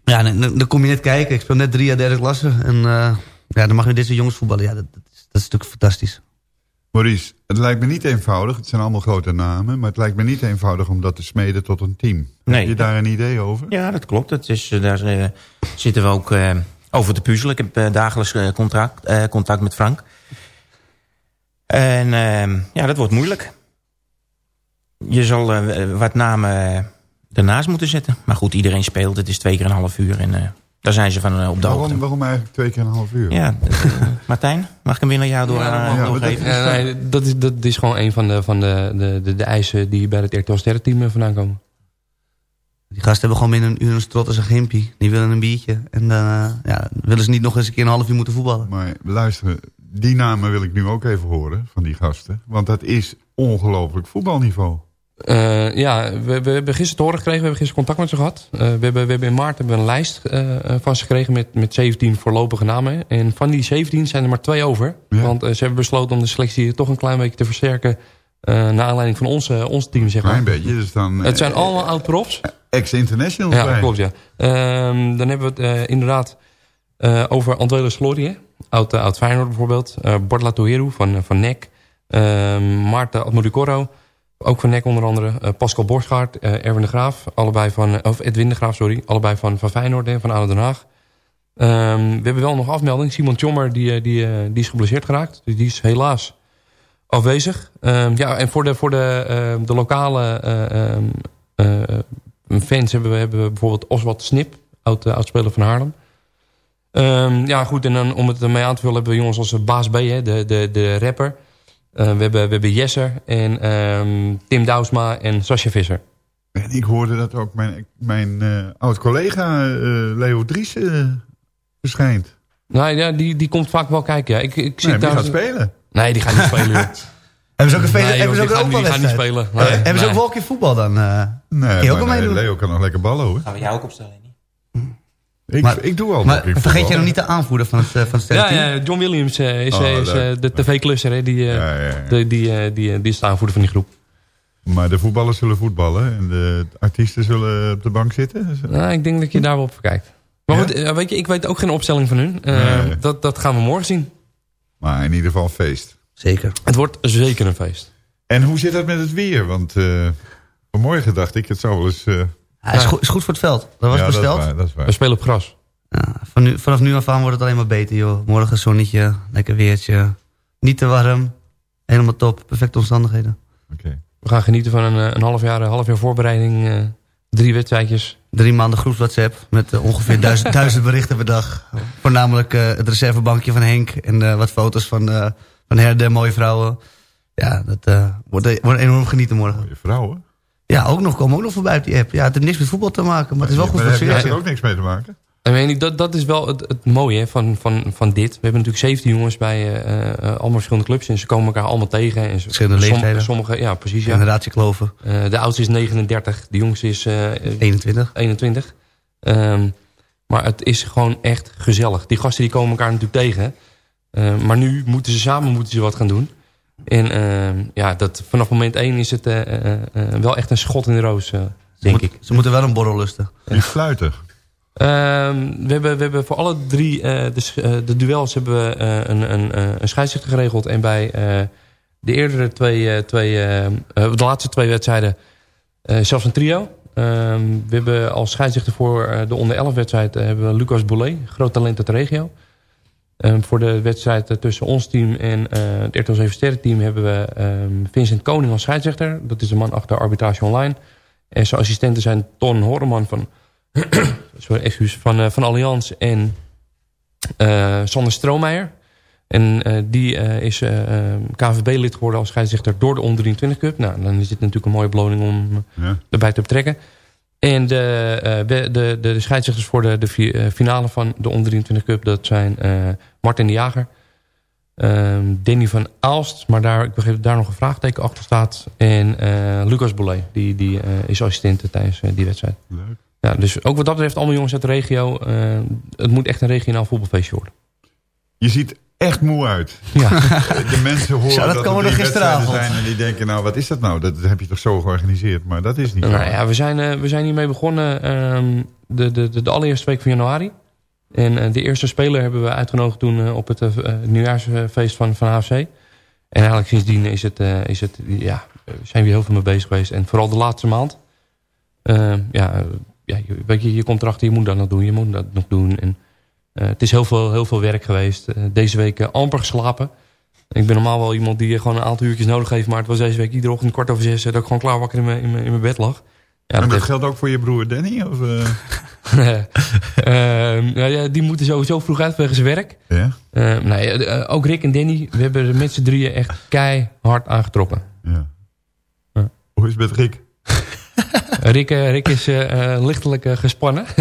Ja, dan, dan kom je net kijken. Ik speel net drie jaar derde klasse. En eh, ja, dan mag je met dit soort jongens voetballen. Ja, dat, dat, is, dat is natuurlijk fantastisch. Maurice, het lijkt me niet eenvoudig. Het zijn allemaal grote namen. Maar het lijkt me niet eenvoudig om dat te smeden tot een team. Nee. Heb je daar een idee over? Ja, dat klopt. Het is, eh, daar eh, zitten we ook eh, over te puzzelen. Ik heb dagelijks eh, contact, eh, contact met Frank. En ehm, ja, dat wordt moeilijk. Je zal eh, wat namen ernaast moeten zetten. Maar goed, iedereen speelt. Het is twee keer een half uur. En eh, daar zijn ze van eh, op de hoogte. Waarom, waarom eigenlijk twee keer een half uur? Ja, eh, <laughs> Martijn, mag ik hem weer naar jou door, Ja, eh, dat doorgeven? Ja, nee, dat, is, dat is gewoon een van de, van de, de, de, de eisen die bij het RTL Sterrenteam vandaan komen. Die gasten hebben gewoon binnen een uur een strot als een gimpie. Die willen een biertje. En dan eh, ja, willen ze niet nog eens een keer een half uur moeten voetballen. Maar luister, die namen wil ik nu ook even horen van die gasten. Want dat is ongelooflijk voetbalniveau. Eh, ja, we, we hebben gisteren te horen gekregen, we hebben gisteren contact met ze gehad. Eh, we, hebben, we hebben in maart hebben we een lijst eh, van ze gekregen met, met 17 voorlopige namen. En van die 17 zijn er maar twee over. Want ze hebben besloten om de selectie toch een klein beetje te versterken... naar aanleiding van ons, ons team, zeg maar. Klein beetje, dus dan... Het zijn allemaal oud-profs. Ex-internationals Ja, bij. klopt, ja. Ehm, dan hebben we het inderdaad over Antoine Slorie, oud, uh, oud Feyenoord bijvoorbeeld. Uh, Bart Toheru van, uh, van NEC. Uh, Maarten Admodicoro, ook van NEC onder andere. Uh, Pascal Borsgaard, uh, Erwin de Graaf, allebei van, of Edwin de Graaf, sorry. Allebei van, van Feyenoord en van ADO Den Haag. Um, we hebben wel nog afmelding. Simon Tjommer, die, die, die is geblesseerd geraakt. Dus die is helaas afwezig. Um, ja, en voor de, voor de, uh, de lokale fans hebben we, hebben we bijvoorbeeld Oswald Snip, oud, oudspeler van Haarlem. Ja, goed, en dan, om het ermee aan te vullen hebben we jongens als Baas B, hè, de, de, de rapper. Uh, we, hebben, we hebben Jesser en um, Tim Douwsma en Sascha Visser. En ik hoorde dat ook mijn, mijn uh, oud-collega uh, Leo Dries verschijnt. Nou ja, die, die komt vaak wel kijken. Ja. Ik, ik nee, die gaat spelen. Nee, die gaat niet spelen. Hebben ze ook een vele, nee, hebben ze ook een die gaat niet spelen. Nee, hebben nee. ze ook wel een keer voetbal dan? Uh, nee, ook nee, Leo kan nog lekker ballen hoor. Gaan we jou ook opstellen? Ik, maar, ik doe al Maar vergeet je nog niet de aanvoerder van het, uh, van het ja, ja, John Williams uh, is, oh, is uh, de tv-klusser. Die, ja, ja, ja. die, die, die, die is de aanvoerder van die groep. Maar de voetballers zullen voetballen en de artiesten zullen op de bank zitten? Nou, ik denk dat je daar wel op kijkt. Maar goed, weet je, ik weet ook geen opstelling van hun. Nee. dat, dat gaan we morgen zien. Maar in ieder geval een feest. Zeker. Het wordt zeker een feest. En hoe zit dat met het weer? Want vanmorgen dacht ik, het zou wel eens... Ja, is, goed, is goed voor het veld. Dat was ja, besteld. Dat is waar, dat is waar. We spelen op gras. Ja, van nu, vanaf nu af aan wordt het alleen maar beter, joh. Morgen zonnetje, lekker weertje. Niet te warm. Helemaal top. Perfecte omstandigheden. Okay. We gaan genieten van een, een half, jaar, een half jaar voorbereiding. Uh, drie wedstrijdjes. Drie maanden groep WhatsApp. Met uh, ongeveer duizend, <laughs> duizend berichten per dag. Voornamelijk uh, het reservebankje van Henk. En wat foto's van, van Herde, mooie vrouwen. Ja, dat wordt, wordt enorm genieten morgen. Mooie vrouwen? Ja, ook nog, komen ook nog voorbij op die app. Ja, het heeft niks met voetbal te maken, maar het is wel ja, goed voor het Daar heeft er ook niks mee te maken. Weet dat, dat is wel het, het mooie van, van, van dit. We hebben natuurlijk 17 jongens bij uh, uh, allemaal verschillende clubs. En ze komen elkaar allemaal tegen. En ze, verschillende leeftijden. Sommige, ja, precies. Ja. Generatiekloven. Uh, de oudste is 39. De jongste is 21. 21. Um, maar het is gewoon echt gezellig. Die gasten die komen elkaar natuurlijk tegen. maar nu moeten ze samen moeten ze wat gaan doen. En uh, ja, dat, vanaf moment 1 is het uh, uh, wel echt een schot in de roos, denk ze moet, ik. Ze moeten wel een borrel lusten. Die fluiten. Ehm, we, hebben, we hebben voor alle drie de, de, duels hebben we een, een, een scheidsrechter geregeld. En bij de eerdere twee, twee de laatste twee wedstrijden zelfs een trio. Ehm, we hebben als scheidsrechter voor de onder 11 wedstrijd hebben we Lucas Boulet, groot talent uit de regio. Um, voor de wedstrijd uh, tussen ons team en uh, het RTL 7 Sterren team hebben we um, Vincent Koning als scheidsrechter. Dat is de man achter Arbitrage Online. En zijn assistenten zijn Ton Horeman van, <clears throat> sorry, excuus, van, uh, van Allianz en Sander Stroomeijer. En die is KVB-lid geworden als scheidsrechter door de onder 23 Cup. Nou, dan is dit natuurlijk een mooie beloning om ja. erbij te betrekken. En de, uh, de, de, de scheidsrechters voor de, de finale van de onder 23 Cup... dat zijn uh, Martin de Jager, uh, Danny van Aalst... maar daar, ik begreep dat daar nog een vraagteken achter staat... en Lucas Boulet, die, die is assistent tijdens die wedstrijd. Leuk. Ja, dus ook wat dat betreft, allemaal jongens uit de regio... het moet echt een regionaal voetbalfeestje worden. Je ziet echt moe uit. Ja. <laughs> De mensen horen ja, dat, dat komen er er gisteravond. zijn en die denken, nou wat is dat nou? Dat heb je toch zo georganiseerd, maar dat is niet nou, zo. Ja, we, zijn, uh, we zijn hiermee begonnen um, de, de, de, de, allereerste week van januari. En uh, de eerste speler hebben we uitgenodigd toen uh, op het nieuwjaarsfeest van, van HFC. En eigenlijk sindsdien is het, is het, ja, zijn we heel veel mee bezig geweest. En vooral de laatste maand. Ehm, ja, ja, weet je, je komt erachter, je moet dat nog doen, je moet dat nog doen. En, Uh, het is heel veel, heel veel werk geweest. Uh, deze week uh, amper geslapen. Ik ben normaal wel iemand die gewoon een aantal uurtjes nodig heeft. Maar het was deze week iedere ochtend kwart over zes... dat ik gewoon klaar wakker in mijn, in mijn, in mijn bed lag. Ja, en dat geldt ook voor je broer Danny? Of, eh? <laughs> Ehm, ja, ja, die moeten sowieso vroeg uit zijn werk. Ja? Ehm, nee, eh, ook Rick en Danny, we hebben er met z'n drieën echt keihard aangetrokken. Ja. Hoe is het met Rick? <laughs> Rick, eh, Rick is eh, eh, lichtelijk eh, gespannen. <laughs>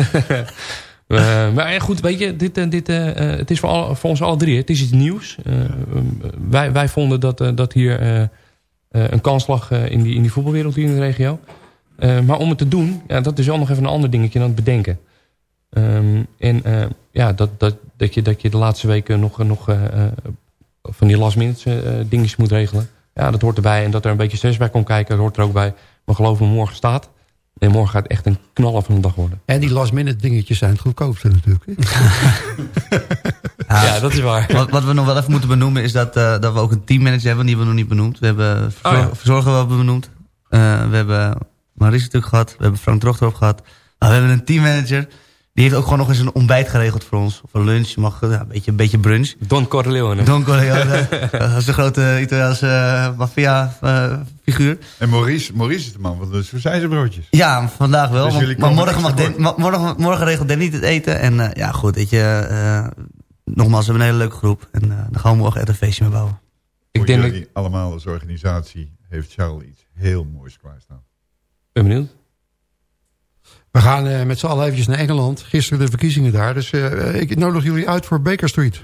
Eh, maar goed, weet je, dit, eh, dit, eh, het is voor, ons alle drie. Het is iets nieuws. Wij, wij vonden dat, dat hier een kans lag in, die, in die voetbalwereld hier in de regio. Maar om het te doen, ja, dat is wel nog even een ander dingetje dan het bedenken. Ehm, en ja, dat, dat, dat, je, dat je de laatste weken nog, nog van die last minute dingetjes moet regelen. Ja, dat hoort erbij. En dat er een beetje stress bij komt kijken, dat hoort er ook bij. Maar geloof me, morgen staat. En morgen gaat echt een knaller van een dag worden. En die last minute dingetjes zijn het goedkoopste natuurlijk. hè? <laughs> Ja, dat is waar. Wat, wat we nog wel even moeten benoemen is dat, eh, dat we ook een teammanager hebben. Die hebben we nog niet benoemd. We hebben verzor Oh ja. verzorger wel benoemd. Eh, we hebben Maurice natuurlijk gehad. We hebben Frank Drochterop gehad. Maar we hebben een teammanager. Die heeft ook gewoon nog eens een ontbijt geregeld voor ons. Of een lunch. Je mag, ja, een, beetje, een beetje brunch. Don Corleone. Don Corleone. <laughs> dat is de grote Italiaanse uh, maffia-figuur. En Maurice, Maurice is de man van de sausijzenbroodjes. Ja, vandaag wel. Dus maar morgen, mag Den- ma- morgen, morgen regelt Danny het eten. En eh, ja, goed, weet je. eh, nogmaals, we hebben een hele leuke groep. En eh daar gaan we morgen echt een feestje mee bouwen. Ik Voor denk dat allemaal als organisatie heeft Charles iets heel moois klaarstaan. ben benieuwd. We gaan eh, met z'n allen eventjes naar Engeland. Gisteren de verkiezingen daar. Dus eh, ik nodig jullie uit voor Baker Street.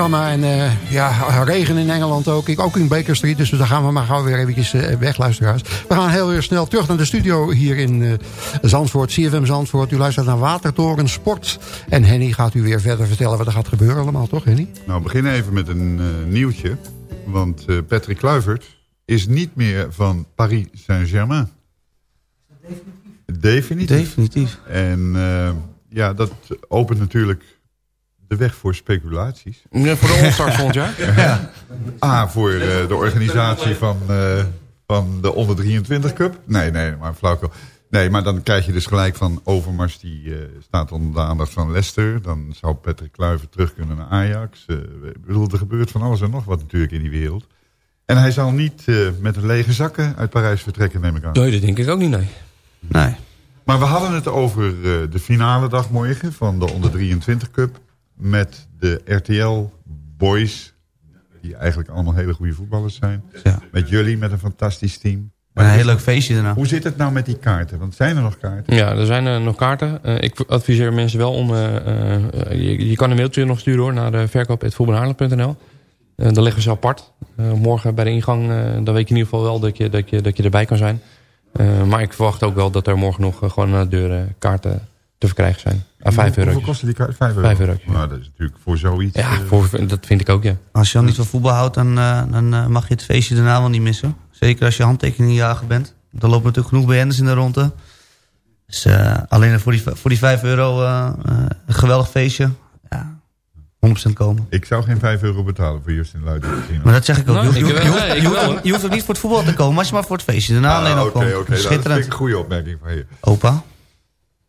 Programma en eh, ja, regen in Engeland ook. Ik ook in Baker Street, dus daar gaan we maar gauw weer eventjes eh, weg, luisteraars. We gaan heel erg snel terug naar de studio hier in eh, Zandvoort, CFM Zandvoort. U luistert naar Watertoren Sport. En Henny gaat u weer verder vertellen wat er gaat gebeuren allemaal, toch Henny? Nou, we beginnen even met een eh, nieuwtje. Want eh, Patrick Kluivert is niet meer van Paris Saint-Germain. Definitief. Definitief. En eh, ja, dat opent natuurlijk de weg voor speculaties. Ja, voor de volgend jaar? <laughs> Ja. A, voor eh, de organisatie van, eh, van de onder 23 Cup. Nee, nee, maar flauwkul. Nee, maar dan krijg je dus gelijk van Overmars, die eh, staat onder de aandacht van Leicester. Dan zou Patrick Kluivert terug kunnen naar Ajax. Eh, ik bedoel, er gebeurt van alles en nog wat natuurlijk in die wereld. En hij zal niet eh, met een lege zakken uit Parijs vertrekken, neem ik aan. Nee, dat denk ik ook niet, nee. Nee. Maar we hadden het over eh, de finale dag morgen van de onder 23 Cup. Met de RTL Boys, die eigenlijk allemaal hele goede voetballers zijn. Ja. Met jullie, met een fantastisch team. Maar een heel leuk feestje daarna. Hoe zit het nou met die kaarten? Want zijn er nog kaarten? Ja, er zijn eh, nog kaarten. Eh, ik adviseer mensen wel om... eh, eh, je, je kan een mailtje nog sturen hoor, naar uh, verkoop.voetbalhaarlem.nl. Eh daar liggen ze apart. Eh, morgen bij de ingang, eh, dan weet je in ieder geval wel dat je, dat je, dat je erbij kan zijn. Eh, maar ik verwacht ook wel dat er morgen nog gewoon aan de deur kaarten te verkrijgen zijn. À 5 euro. Hoeveel kosten die kaarten? 5 euro? 5 euro. Nou, dat is natuurlijk voor zoiets. Ja, eh, voor, dat vind ik ook, ja. Als je dan niet van voetbal houdt, dan, eh, dan eh, mag je het feestje daarna wel niet missen. Zeker als je handtekeningjager bent. Dan lopen natuurlijk genoeg BN'ers in de ronde. Dus eh, alleen voor die, voor die 5 euro eh, eh, een geweldig feestje. Ja, 100% komen. Ik zou geen 5 euro betalen voor Justin Luiten. Maar dat zeg ik ook. Nou, je, ik hoeft- je je ook- niet voor het voetbal te komen, als je maar voor het feestje daarna alleen Ah, al Oké, komt. oké. nou, dat vind Schitterend. ik een goede opmerking van je. Opa,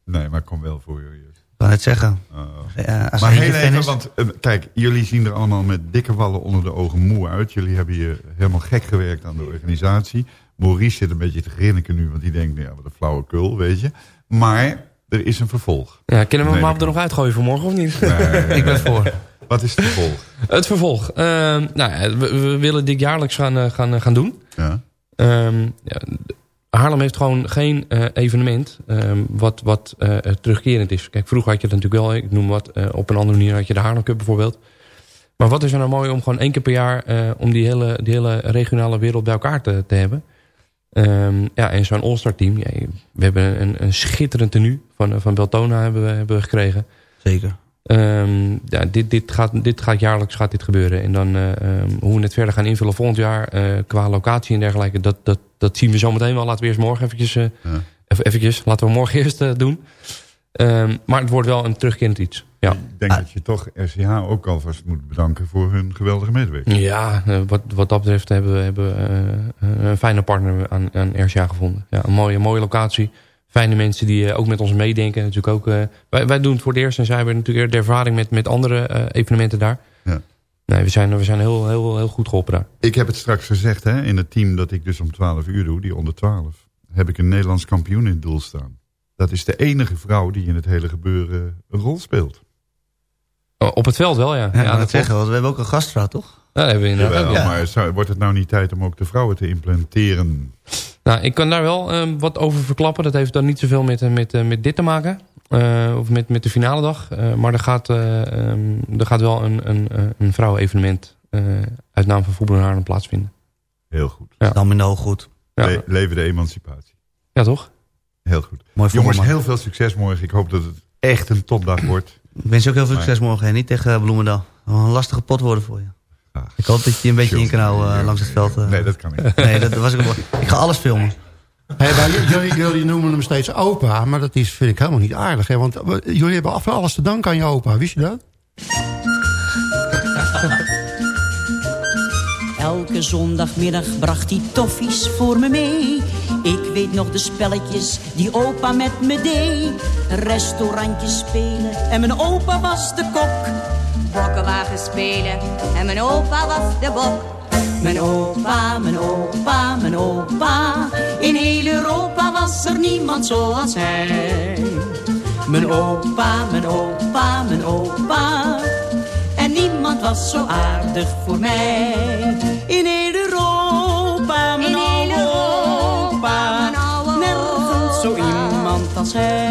Nee, maar ik kom wel voor je. Wou net zeggen. Oh. Als Maar heel even, is- want eh, kijk, jullie zien er allemaal met dikke wallen onder de ogen moe uit. Jullie hebben hier helemaal gek gewerkt aan de organisatie. Maurice zit een beetje te grinniken nu, want die denkt, nou ja, wat een flauwekul, weet je. Maar er is een vervolg. ja kunnen we hem dat er nog uitgooien voor morgen of niet? <laughs> Nee, ik ben voor. Wat is het vervolg? Het vervolg. Ehm, nou, ja, we, we willen dit jaarlijks gaan, eh, gaan, eh, gaan doen. Ja. Ehm, ja, Haarlem heeft gewoon geen eh, evenement ehm, wat, wat eh, terugkerend is. Kijk, vroeger had je dat natuurlijk wel. Ik noem wat. eh, op een andere manier had je de Haarlem Cup bijvoorbeeld. Maar wat is er nou mooi om gewoon één keer per jaar... om die hele, die hele regionale wereld bij elkaar te, te hebben. Ehm, ja, en zo'n All-Star team. Ja, we hebben een, een schitterend tenue van, van Beltona hebben we, hebben we gekregen. Zeker. Ehm, ja, dit, dit, gaat, dit gaat jaarlijks gaat dit gebeuren. En dan hoe we het verder gaan invullen volgend jaar... qua locatie en dergelijke... dat, dat, dat zien we zo meteen wel. Laten we eerst morgen eventjes... eh, Ja. even, eventjes laten we morgen <laughs> eerst eh, doen. Ehm, maar het wordt wel een terugkerend iets. Ja, Ik denk dat je toch RCH ook alvast moet bedanken voor hun geweldige medewerking. ja eh, wat, wat dat betreft hebben we hebben, een fijne partner aan, aan RCA gevonden. Ja, een mooie, mooie locatie. Fijne mensen die ook met ons meedenken. Natuurlijk ook, wij, wij doen het voor het eerst en zij hebben natuurlijk de ervaring met, met andere evenementen daar. Ja. Nee, we zijn, we zijn heel, heel, heel goed geholpen daar. Ik heb het straks gezegd, hè, in het team dat ik dus om 12 uur doe, die onder 12, heb ik een Nederlands kampioen in het doel staan. Dat is de enige vrouw die in het hele gebeuren een rol speelt. Oh, op het veld wel, ja. Ja, ja dat zeggen, want we hebben ook een gastvrouw, toch? Ja, dat hebben we inderdaad Jawel, ja. maar zou- wordt het nou niet tijd om ook de vrouwen te implementeren? Nou, ik kan daar wel eh, wat over verklappen. Dat heeft dan niet zoveel met, eh, met, eh, met dit te maken. Eh, of met, met de finale dag. Eh, maar er gaat, eh, ehm, er gaat wel een, een, een vrouwenevenement eh uit naam van Voetbal in Haarlem plaatsvinden. Heel goed. Ja. Dan minder goed. Ja, Le- leven de emancipatie. ja toch? Heel goed. Mooi voor Jongens, heel veel succes morgen. Ik hoop dat het echt een topdag wordt. Ik wens je ook heel veel succes morgen. hè. Niet tegen Bloemendaal. Het zal een lastige pot worden voor je. Ah, Ik hoop dat je een beetje in kan houden langs het veld. eh. Nee, dat kan niet. Nee, dat was ik, ik ga alles filmen. Hey, maar jullie, jullie noemen hem steeds opa, maar dat is, vind ik helemaal niet aardig. Hè? Want eh, jullie hebben af- alles te danken aan je opa, wist je dat? Elke zondagmiddag bracht hij toffies voor me mee. Ik weet nog de spelletjes die opa met me deed. Restaurantjes spelen en mijn opa was de kok. Bokkenwagen spelen en mijn opa was de bok. Mijn opa, mijn opa, mijn opa. In heel Europa was er niemand zoals hij. Mijn opa, mijn opa, mijn opa. En niemand was zo aardig voor mij. In heel Europa, mijn In heel oude Europa, opa. mijn oude Nergens zo opa. iemand als hij.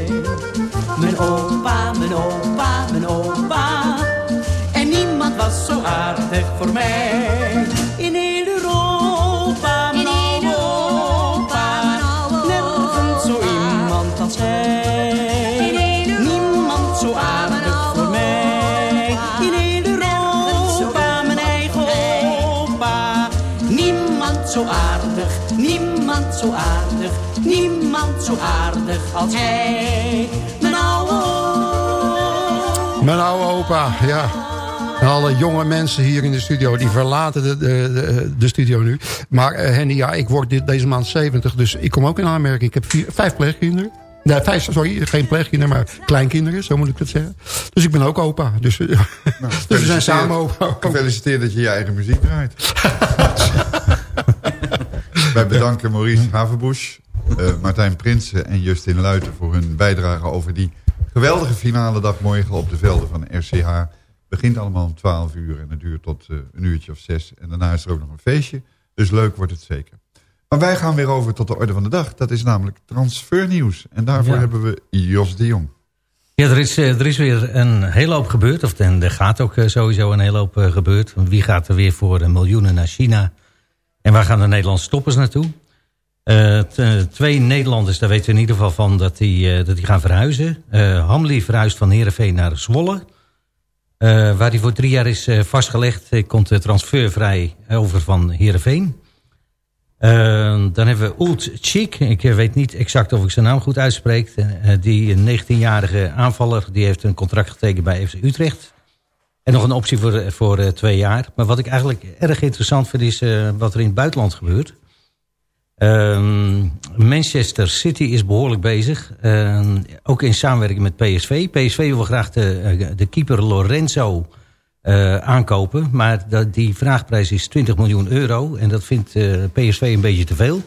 Mijn opa, mijn opa, mijn opa. En niemand was zo aardig voor mij. In heel Europa, mijn oude opa. Nergens zo iemand als hij. Niemand zo aardig voor mij. In heel Europa, mijn eigen opa. Niemand zo aardig, niemand zo aardig, niemand zo aardig als hij. Mijn oude opa, ja. Alle jonge mensen hier in de studio, die verlaten de, de, de, studio nu. Maar eh, Henny, ja, ik word dit, deze maand 70, dus ik kom ook in aanmerking. Ik heb vier, vijf pleegkinderen. Nee, vijf, sorry, geen pleegkinderen, maar kleinkinderen, zo moet ik dat zeggen. Dus ik ben ook opa. Dus, eh, <laughs> dus we zijn samen opa. Gefeliciteerd dat je je eigen muziek draait. <laughs> Wij bedanken Maurice Havenbusch, eh, Martijn Prinsen en Justin Luiten... voor hun bijdrage over die geweldige finale dag morgen op de velden van RCH. begint allemaal om 12 uur en het duurt tot eh, een uurtje of zes. En daarna is er ook nog een feestje, dus leuk wordt het zeker. Maar wij gaan weer over tot de orde van de dag. Dat is namelijk transfernieuws. En daarvoor Ja. hebben we Jos de Jong. Ja, er is, eh, er is weer een hele hoop gebeurd. Of en er gaat ook eh, sowieso een hele hoop gebeurd. Wie gaat er weer voor miljoenen naar China? En waar gaan de Nederlandse stoppers naartoe? Eh, eh, twee Nederlanders, daar weten we in ieder geval van dat die, eh, dat die gaan verhuizen. Hamli verhuist van Heerenveen naar Zwolle. Waar hij voor drie jaar is vastgelegd. Komt eh, transfervrij over van Heerenveen. Eh, dan hebben we Old Chik. Ik weet niet exact of ik zijn naam goed uitspreek. Die 19-jarige aanvaller die heeft een contract getekend bij FC Utrecht. En nog een optie voor, voor twee jaar. Maar wat ik eigenlijk erg interessant vind is wat er in het buitenland gebeurt. Ehm, Manchester City is behoorlijk bezig. Ehm, ook in samenwerking met PSV. PSV wil graag de, eh, de keeper Lorenzo eh, aankopen. Maar dat, die vraagprijs is 20 miljoen euro. En dat vindt eh, PSV een beetje te veel.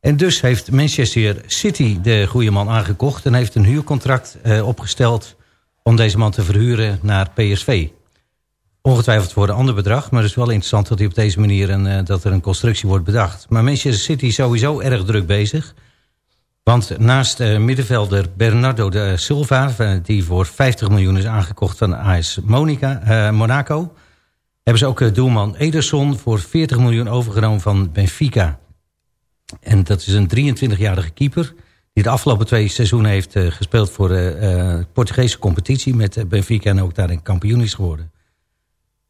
En dus heeft Manchester City de goede man aangekocht... en heeft een huurcontract opgesteld om deze man te verhuren naar PSV. Ongetwijfeld voor een ander bedrag, maar het is wel interessant dat, hij op deze manier een, eh, dat er een constructie wordt bedacht. Maar Manchester City is sowieso erg druk bezig. Want naast eh, middenvelder Bernardo de Silva, eh, die voor 50 miljoen is aangekocht van AS Monaco, hebben ze ook doelman Ederson voor 40 miljoen overgenomen van Benfica. En dat is een 23-jarige keeper die de afgelopen twee seizoenen heeft gespeeld voor de Portugese competitie met Benfica en ook daarin kampioen is geworden.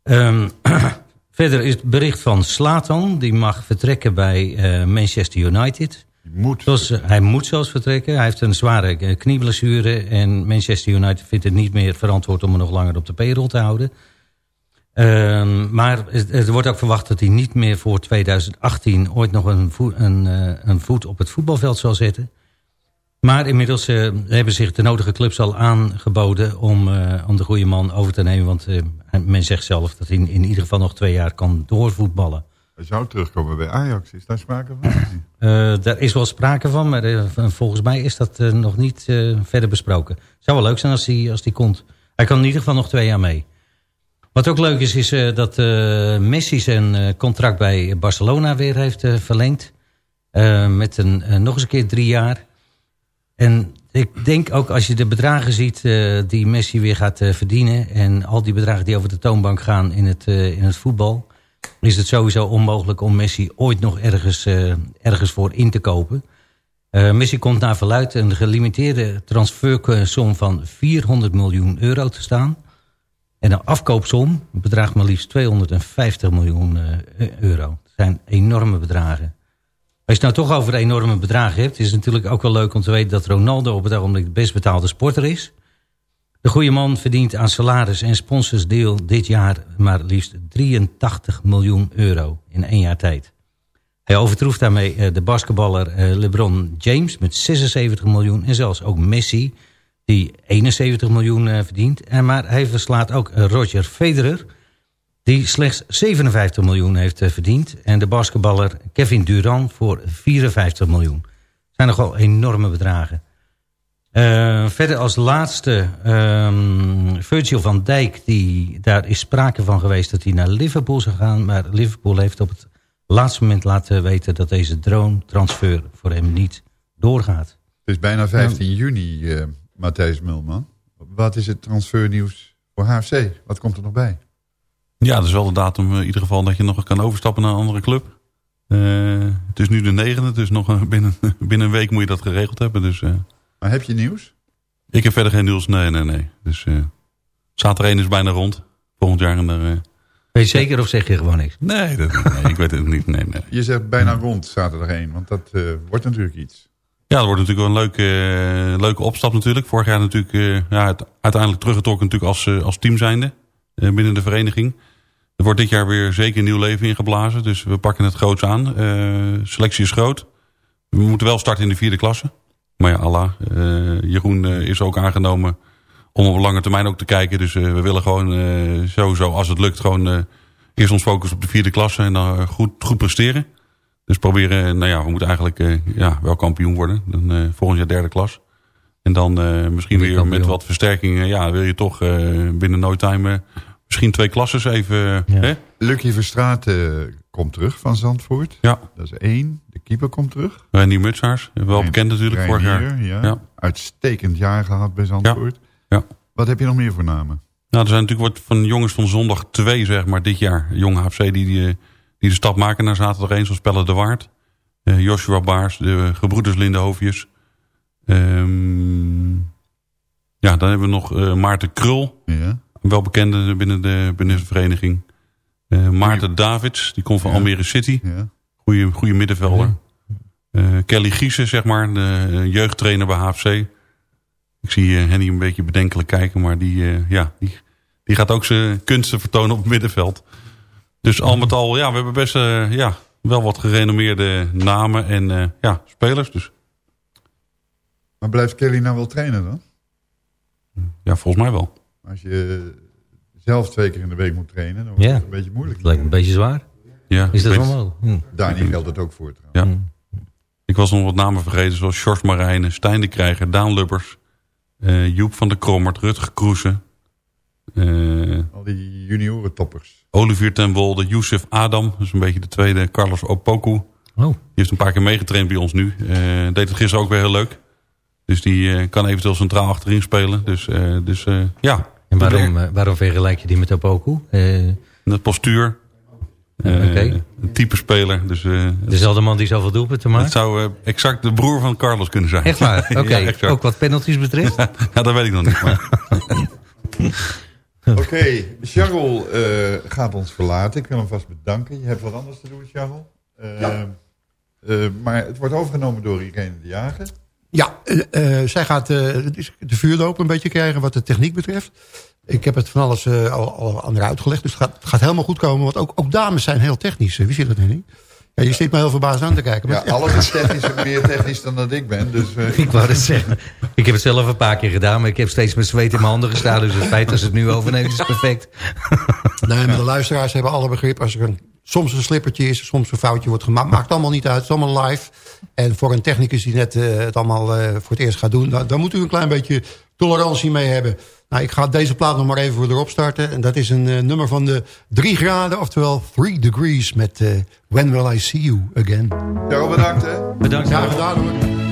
Ehm, <clears throat> verder is het bericht van Slatan. Die mag vertrekken bij eh, Manchester United. Moet. Eh, hij moet zelfs vertrekken. Hij heeft een zware eh, knieblessure. En Manchester United vindt het niet meer verantwoord om hem nog langer op de payroll te houden. Ehm, maar het- er wordt ook verwacht dat hij niet meer voor 2018 ooit nog een, voet, een, een voet op het voetbalveld zal zetten. Maar inmiddels hebben zich de nodige clubs al aangeboden om, om de goede man over te nemen. Want men zegt zelf dat hij in, in ieder geval nog twee jaar kan doorvoetballen. Hij zou terugkomen bij Ajax. Is daar sprake van? Eh, daar is wel sprake van, maar eh, volgens mij is dat eh, nog niet verder besproken. zou wel leuk zijn als hij als die komt. Hij kan in ieder geval nog twee jaar mee. Wat ook leuk is, is dat Messi zijn contract bij Barcelona weer heeft verlengd. Met een, nog eens een keer drie jaar. En ik denk ook als je de bedragen ziet eh, die Messi weer gaat eh, verdienen... en al die bedragen die over de toonbank gaan in het, eh, in het voetbal... is het sowieso onmogelijk om Messi ooit nog ergens, ergens voor in te kopen. Messi komt naar verluid een gelimiteerde transfersom van 400 miljoen euro te staan... En een afkoopsom bedraagt maar liefst 250 miljoen eh, euro. Dat zijn enorme bedragen. Als je het nou toch over enorme bedragen hebt... is het natuurlijk ook wel leuk om te weten dat Ronaldo op het ogenblik de best betaalde sporter is. De goede man verdient aan salaris en sponsorsdeel dit jaar maar liefst 83 miljoen euro in één jaar tijd. Hij overtroeft daarmee eh, de basketballer eh, LeBron James met 76 miljoen en zelfs ook Messi die 71 miljoen eh, verdient. En maar hij verslaat ook Roger Federer, die slechts 57 miljoen heeft eh, verdiend. En de basketballer Kevin Durant voor 54 miljoen. Dat zijn nogal enorme bedragen. Eh, verder als laatste ehm, Virgil van Dijk. Die, daar is sprake van geweest dat hij naar Liverpool zou gaan. Maar Liverpool heeft op het laatste moment laten weten... dat deze droomtransfer voor hem niet doorgaat. Het is bijna 15 juni. eh, Matthijs Mulman. Wat is het transfernieuws voor HFC? Wat komt er nog bij? Ja, dat is wel de datum eh, in ieder geval dat je nog kan overstappen naar een andere club. Eh, het is nu de negende, dus nog een- binnen, <laughs> binnen een week moet je dat geregeld hebben. Dus, eh, Maar heb je nieuws? ik heb verder geen nieuws, nee, nee, nee. Dus eh zaterdag 1 is bijna rond. Volgend jaar. En daar, eh, Weet je zeker of zeg je gewoon niks? nee, dat, nee, ik weet het niet. Nee, nee. Je zegt bijna rond zaterdag 1, want dat eh, wordt natuurlijk iets. Ja, dat wordt natuurlijk wel een leuke, eh, leuke opstap natuurlijk. Vorig jaar natuurlijk eh, ja, het, uiteindelijk teruggetrokken natuurlijk als, eh, als team zijnde eh, binnen de vereniging. Er wordt dit jaar weer zeker nieuw leven ingeblazen. Dus we pakken het groots aan. Eh, selectie is groot. We moeten wel starten in de vierde klasse. Maar ja, Allah. eh, Jeroen eh, is ook aangenomen om op lange termijn ook te kijken. Dus we willen gewoon sowieso, als het lukt, gewoon eerst ons focus op de vierde klasse. En dan goed, goed presteren. Dus proberen, nou ja, we moeten eigenlijk ja, wel kampioen worden. Dan volgend jaar derde klas. En dan misschien weer met wat versterkingen. Ja, wil je toch binnen no time misschien twee klasses even... Hè? Lucky Verstraat eh, komt terug van Zandvoort. Ja. Dat is één. De keeper komt terug. Randy Mutsaars, wel bekend natuurlijk vorig jaar. Ja. Ja. Uitstekend jaar gehad bij Zandvoort. Ja. Wat heb je nog meer voor namen? Nou, er zijn natuurlijk wat van jongens van zondag 2, zeg maar, dit jaar. Jong HFC die, die, die de stap maken naar zaterdag 1, zoals Pelle de Waard. eh, Joshua Baars, de gebroeders Lindenhoofdjes. Ehm ja, dan hebben we nog eh, Maarten Krul. Ja. Wel bekende binnen de, binnen de vereniging. Eh, Maarten Davids, die komt van Ja. Almere City. Ja. Goeie, goede middenvelder. Eh, Kelly Giesen, zeg maar, de eh, jeugdtrainer bij HFC. Ik zie Henny een beetje bedenkelijk kijken, maar die, ja, die, die gaat ook zijn kunsten vertonen op het middenveld. Dus al met al, ja, we hebben best ja, wel wat gerenommeerde namen en ja, spelers. Dus Maar blijft Kelly nou wel trainen dan? ja, volgens mij wel. Als je zelf twee keer in de week moet trainen, dan wordt Ja. het een beetje moeilijk. Het lijkt me een beetje zwaar. Ja, Is dat mogelijk? Hm. Dani geldt het ook voor trouwens. Ja. Ik was nog wat namen vergeten, zoals Sjors Marijnen, Stijn de Krijger, Daan Lubbers, eh, Joep van der Krommert, Rutger Kroesen, eh, Al die junioren toppers. Olivier ten Wolde, Youssef Adam, dat is een beetje de tweede, Carlos Opoku. Oh. Die heeft een paar keer meegetraind bij ons nu. Eh, deed het gisteren ook weer heel leuk. Dus die eh, kan eventueel centraal achterin spelen. Dus, eh, dus eh, ja. En waarom, eh, waarom vergelijk je die met Opoku? Eh, Het postuur. Ja, Eh. Een type speler. Dus, eh, dezelfde man die zoveel doelpunten maakt? het zou eh, exact de broer van Carlos kunnen zijn. Echt waar? <laughs> Oké, Ja, ook wat penalties betreft? <laughs> ja, dat weet ik nog niet. Maar. <laughs> Oké, Charles eh, gaat ons verlaten. Ik wil hem vast bedanken. Je hebt wat anders te doen, Charles. Eh, eh, maar het wordt overgenomen door Irene de Jager. Ja, eh, eh, zij gaat eh, de vuurloop een beetje krijgen wat de techniek betreft. Ik heb het van alles al, al aan uitgelegd. Dus het gaat, het gaat helemaal goed komen. Want ook, ook dames zijn heel technisch. Wie zit dat niet? Ja, je zit me heel verbaasd aan te kijken. Ja, maar- alles is technisch, meer technisch dan dat ik ben. Dus, eh, Ik wou het zeggen. Ik heb het zelf een paar keer gedaan, maar ik heb steeds met zweet in mijn handen gestaan. Dus het feit dat ze het nu overneemt is perfect. Nee, maar de luisteraars hebben alle begrip. Als er een, soms een slippertje is, soms een foutje wordt gemaakt. Maakt allemaal niet uit. Het is allemaal live. En voor een technicus die net eh, het allemaal eh, voor het eerst gaat doen... Dan, dan moet u een klein beetje tolerantie mee hebben. Nou, ik ga deze plaat nog maar even voor erop starten. En dat is een eh, nummer van de 3 graden, oftewel 3 degrees... met eh, When Will I See You Again. Charles, bedankt hè. Bedankt. Graag gedaan hoor.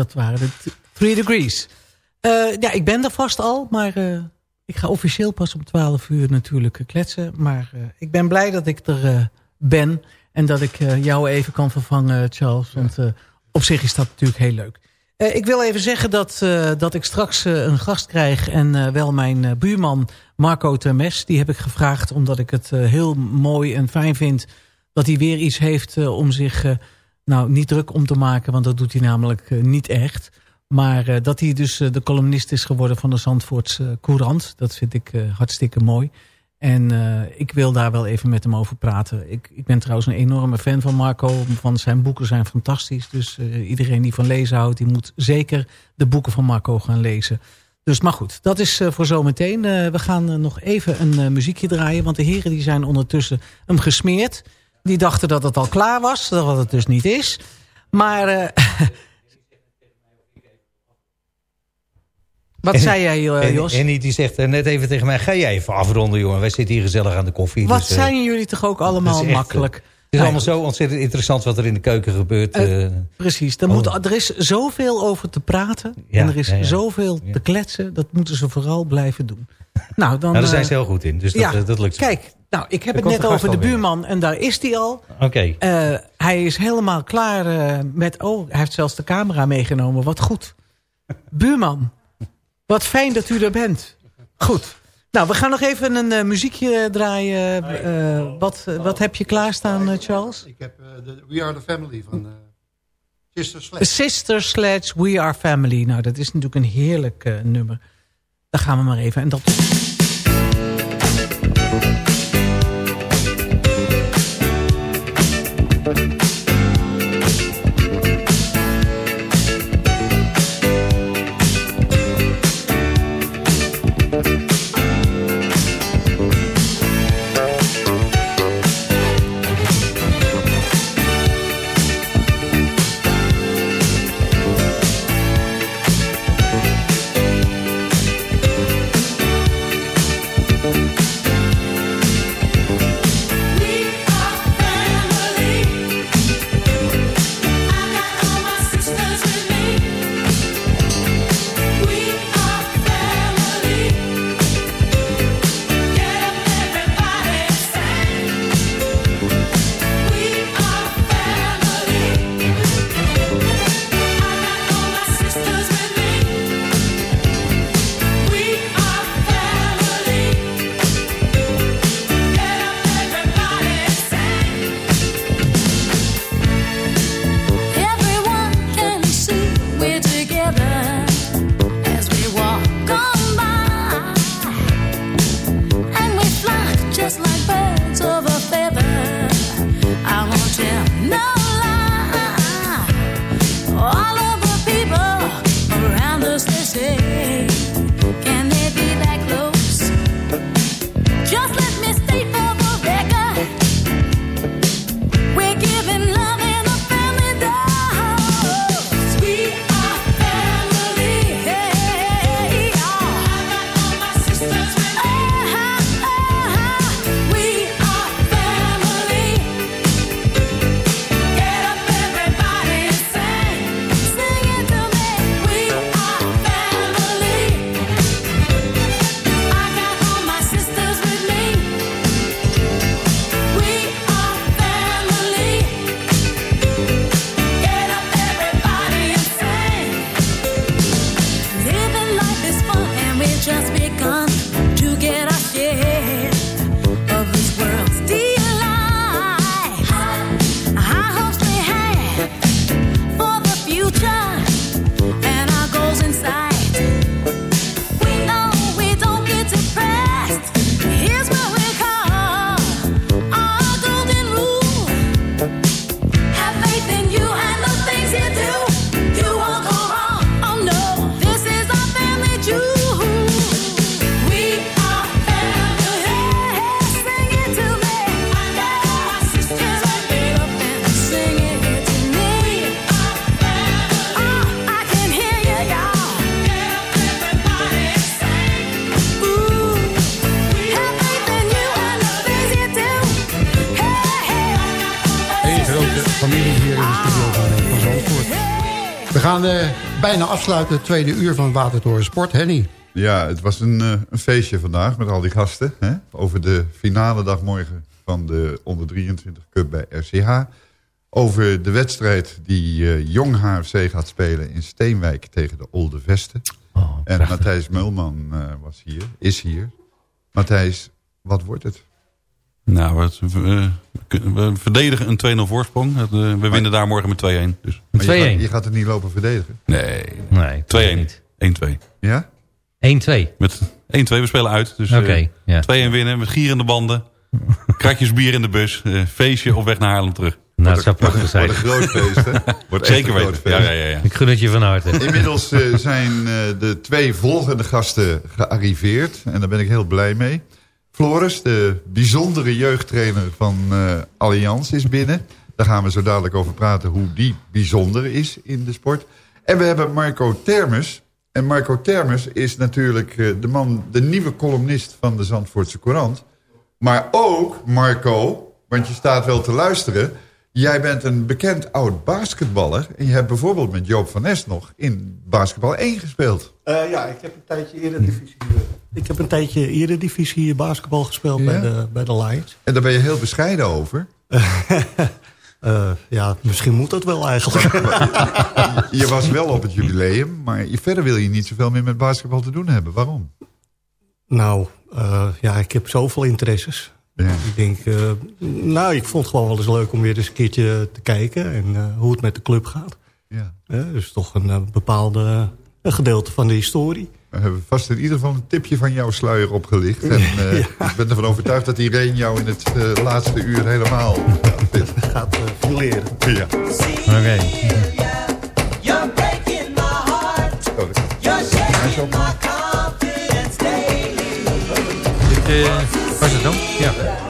Dat waren de Three Degrees. Eh, ja, ik ben er vast al, maar eh, ik ga officieel pas om 12 uur natuurlijk eh, kletsen. Maar ik ben blij dat ik er ben en dat ik jou even kan vervangen, Charles. Want op zich is dat natuurlijk heel leuk. Ik wil even zeggen dat, dat ik straks een gast krijg. En wel mijn buurman Marco Termes. Die heb ik gevraagd omdat ik het heel mooi en fijn vind... dat hij weer iets heeft om zich nou, niet druk om te maken. Want dat doet hij namelijk eh, niet echt. Maar eh, dat hij dus eh, de columnist is geworden van de Zandvoortse Courant. Dat vind ik hartstikke mooi. En ik wil daar wel even met hem over praten. Ik, ik ben trouwens een enorme fan van Marco. Van zijn boeken zijn fantastisch. Dus iedereen die van lezen houdt, die moet zeker de boeken van Marco gaan lezen. Dus maar goed, dat is voor zometeen. We gaan nog even een muziekje draaien. Want de heren die zijn ondertussen hem gesmeerd. Die dachten dat het al klaar was. Dat het dus niet is. Maar... eh, <laughs> Wat En- zei jij, eh, en- Jos? En niet die zegt eh, net even tegen mij... ga jij even afronden, jongen. Wij zitten hier gezellig aan de koffie. Wat dus, zijn jullie toch ook allemaal echt, makkelijk? Het is allemaal zo ontzettend interessant wat er in de keuken gebeurt. Precies, er, Oh. moet, er is zoveel over te praten. Ja, en er is ja, ja. zoveel te kletsen. Dat moeten ze vooral blijven doen. Nou, dan, Nou, daar zijn ze heel goed in. Dus dat, ja, dat lukt ze. Kijk, nou, ik heb Er het net over de buurman. En daar is hij al. Oké. Eh, hij is helemaal klaar eh, met... Oh, hij heeft zelfs de camera meegenomen. Wat goed. Buurman, wat fijn dat u er bent. Goed. Nou, we gaan nog even een eh, muziekje draaien. Eh, wat, wat heb je klaarstaan, Charles? Ik heb eh, de We Are The Family van eh Sister Sledge. Sister Sledge, We Are Family. Nou, dat is natuurlijk een heerlijk eh, nummer. Daar gaan we maar even. En dat... gaan eh, bijna afsluiten het tweede uur van Watertoren Sport. Henny. Ja, het was een, eh, een feestje vandaag met al die gasten. Hè? Over de finale dag morgen van de onder 23 Cup bij RCH. Over de wedstrijd die eh, Jong HFC gaat spelen in Steenwijk tegen de Olde Vesten. en Matthijs Mulman eh, was hier, is hier. Matthijs, wat wordt het? Nou, we, we- we verdedigen een 2-0 voorsprong. Eh, we winnen daar morgen met 2-1. Dus. Maar je, gaat, je gaat het niet lopen verdedigen? Nee. Nee, 2-1. 1-2. Ja? 1-2. Met 1-2, we spelen uit. Dus Oké, eh, ja. 2-1 winnen met gierende banden. <laughs> Kratjes bier in de bus. eh, feestje op weg naar Haarlem terug. Nou, dat zou prachtig zijn. Wordt een groot feest, hè? <laughs> Wordt Zeker een groot weten. Ja, feest. ja, ja, ja. Ik gun het je van harte. Inmiddels eh, zijn eh, de twee volgende gasten gearriveerd. En daar ben ik heel blij mee. Floris, de bijzondere jeugdtrainer van eh Allianz, is binnen. Daar gaan we zo dadelijk over praten hoe die bijzonder is in de sport. En we hebben Marco Termes. En Marco Termes is natuurlijk eh, de man, de nieuwe columnist van de Zandvoortse Courant. Maar ook, Marco, want je staat wel te luisteren... Jij bent een bekend oud basketballer. En je hebt bijvoorbeeld met Joop van Nest nog in basketbal 1 gespeeld. Eh, ja, ik heb een tijdje eredivisie, eh, ik heb een tijdje eredivisie basketbal gespeeld bij, de, bij de Lions. En daar ben je heel bescheiden over. <laughs> Eh, ja, misschien moet dat wel eigenlijk. <laughs> Je was wel op het jubileum, maar verder wil je niet zoveel meer met basketbal te doen hebben. Waarom? nou, eh, ja, ik heb zoveel interesses. Ja. Ik denk, eh, nou, ik vond het gewoon wel eens leuk om weer eens een keertje te kijken... en hoe het met de club gaat. Ja. Dus toch een bepaalde een gedeelte van de historie. We hebben vast in ieder geval een tipje van jouw sluier opgelicht. En <laughs> eh, ik ben ervan overtuigd dat Irene jou in het eh, laatste uur helemaal. Gaat uh, <laughs> fileren. Ja. Oké. You're breaking my heart. You're shaking my confidence daily. Dit, eh, was het dan? Ja.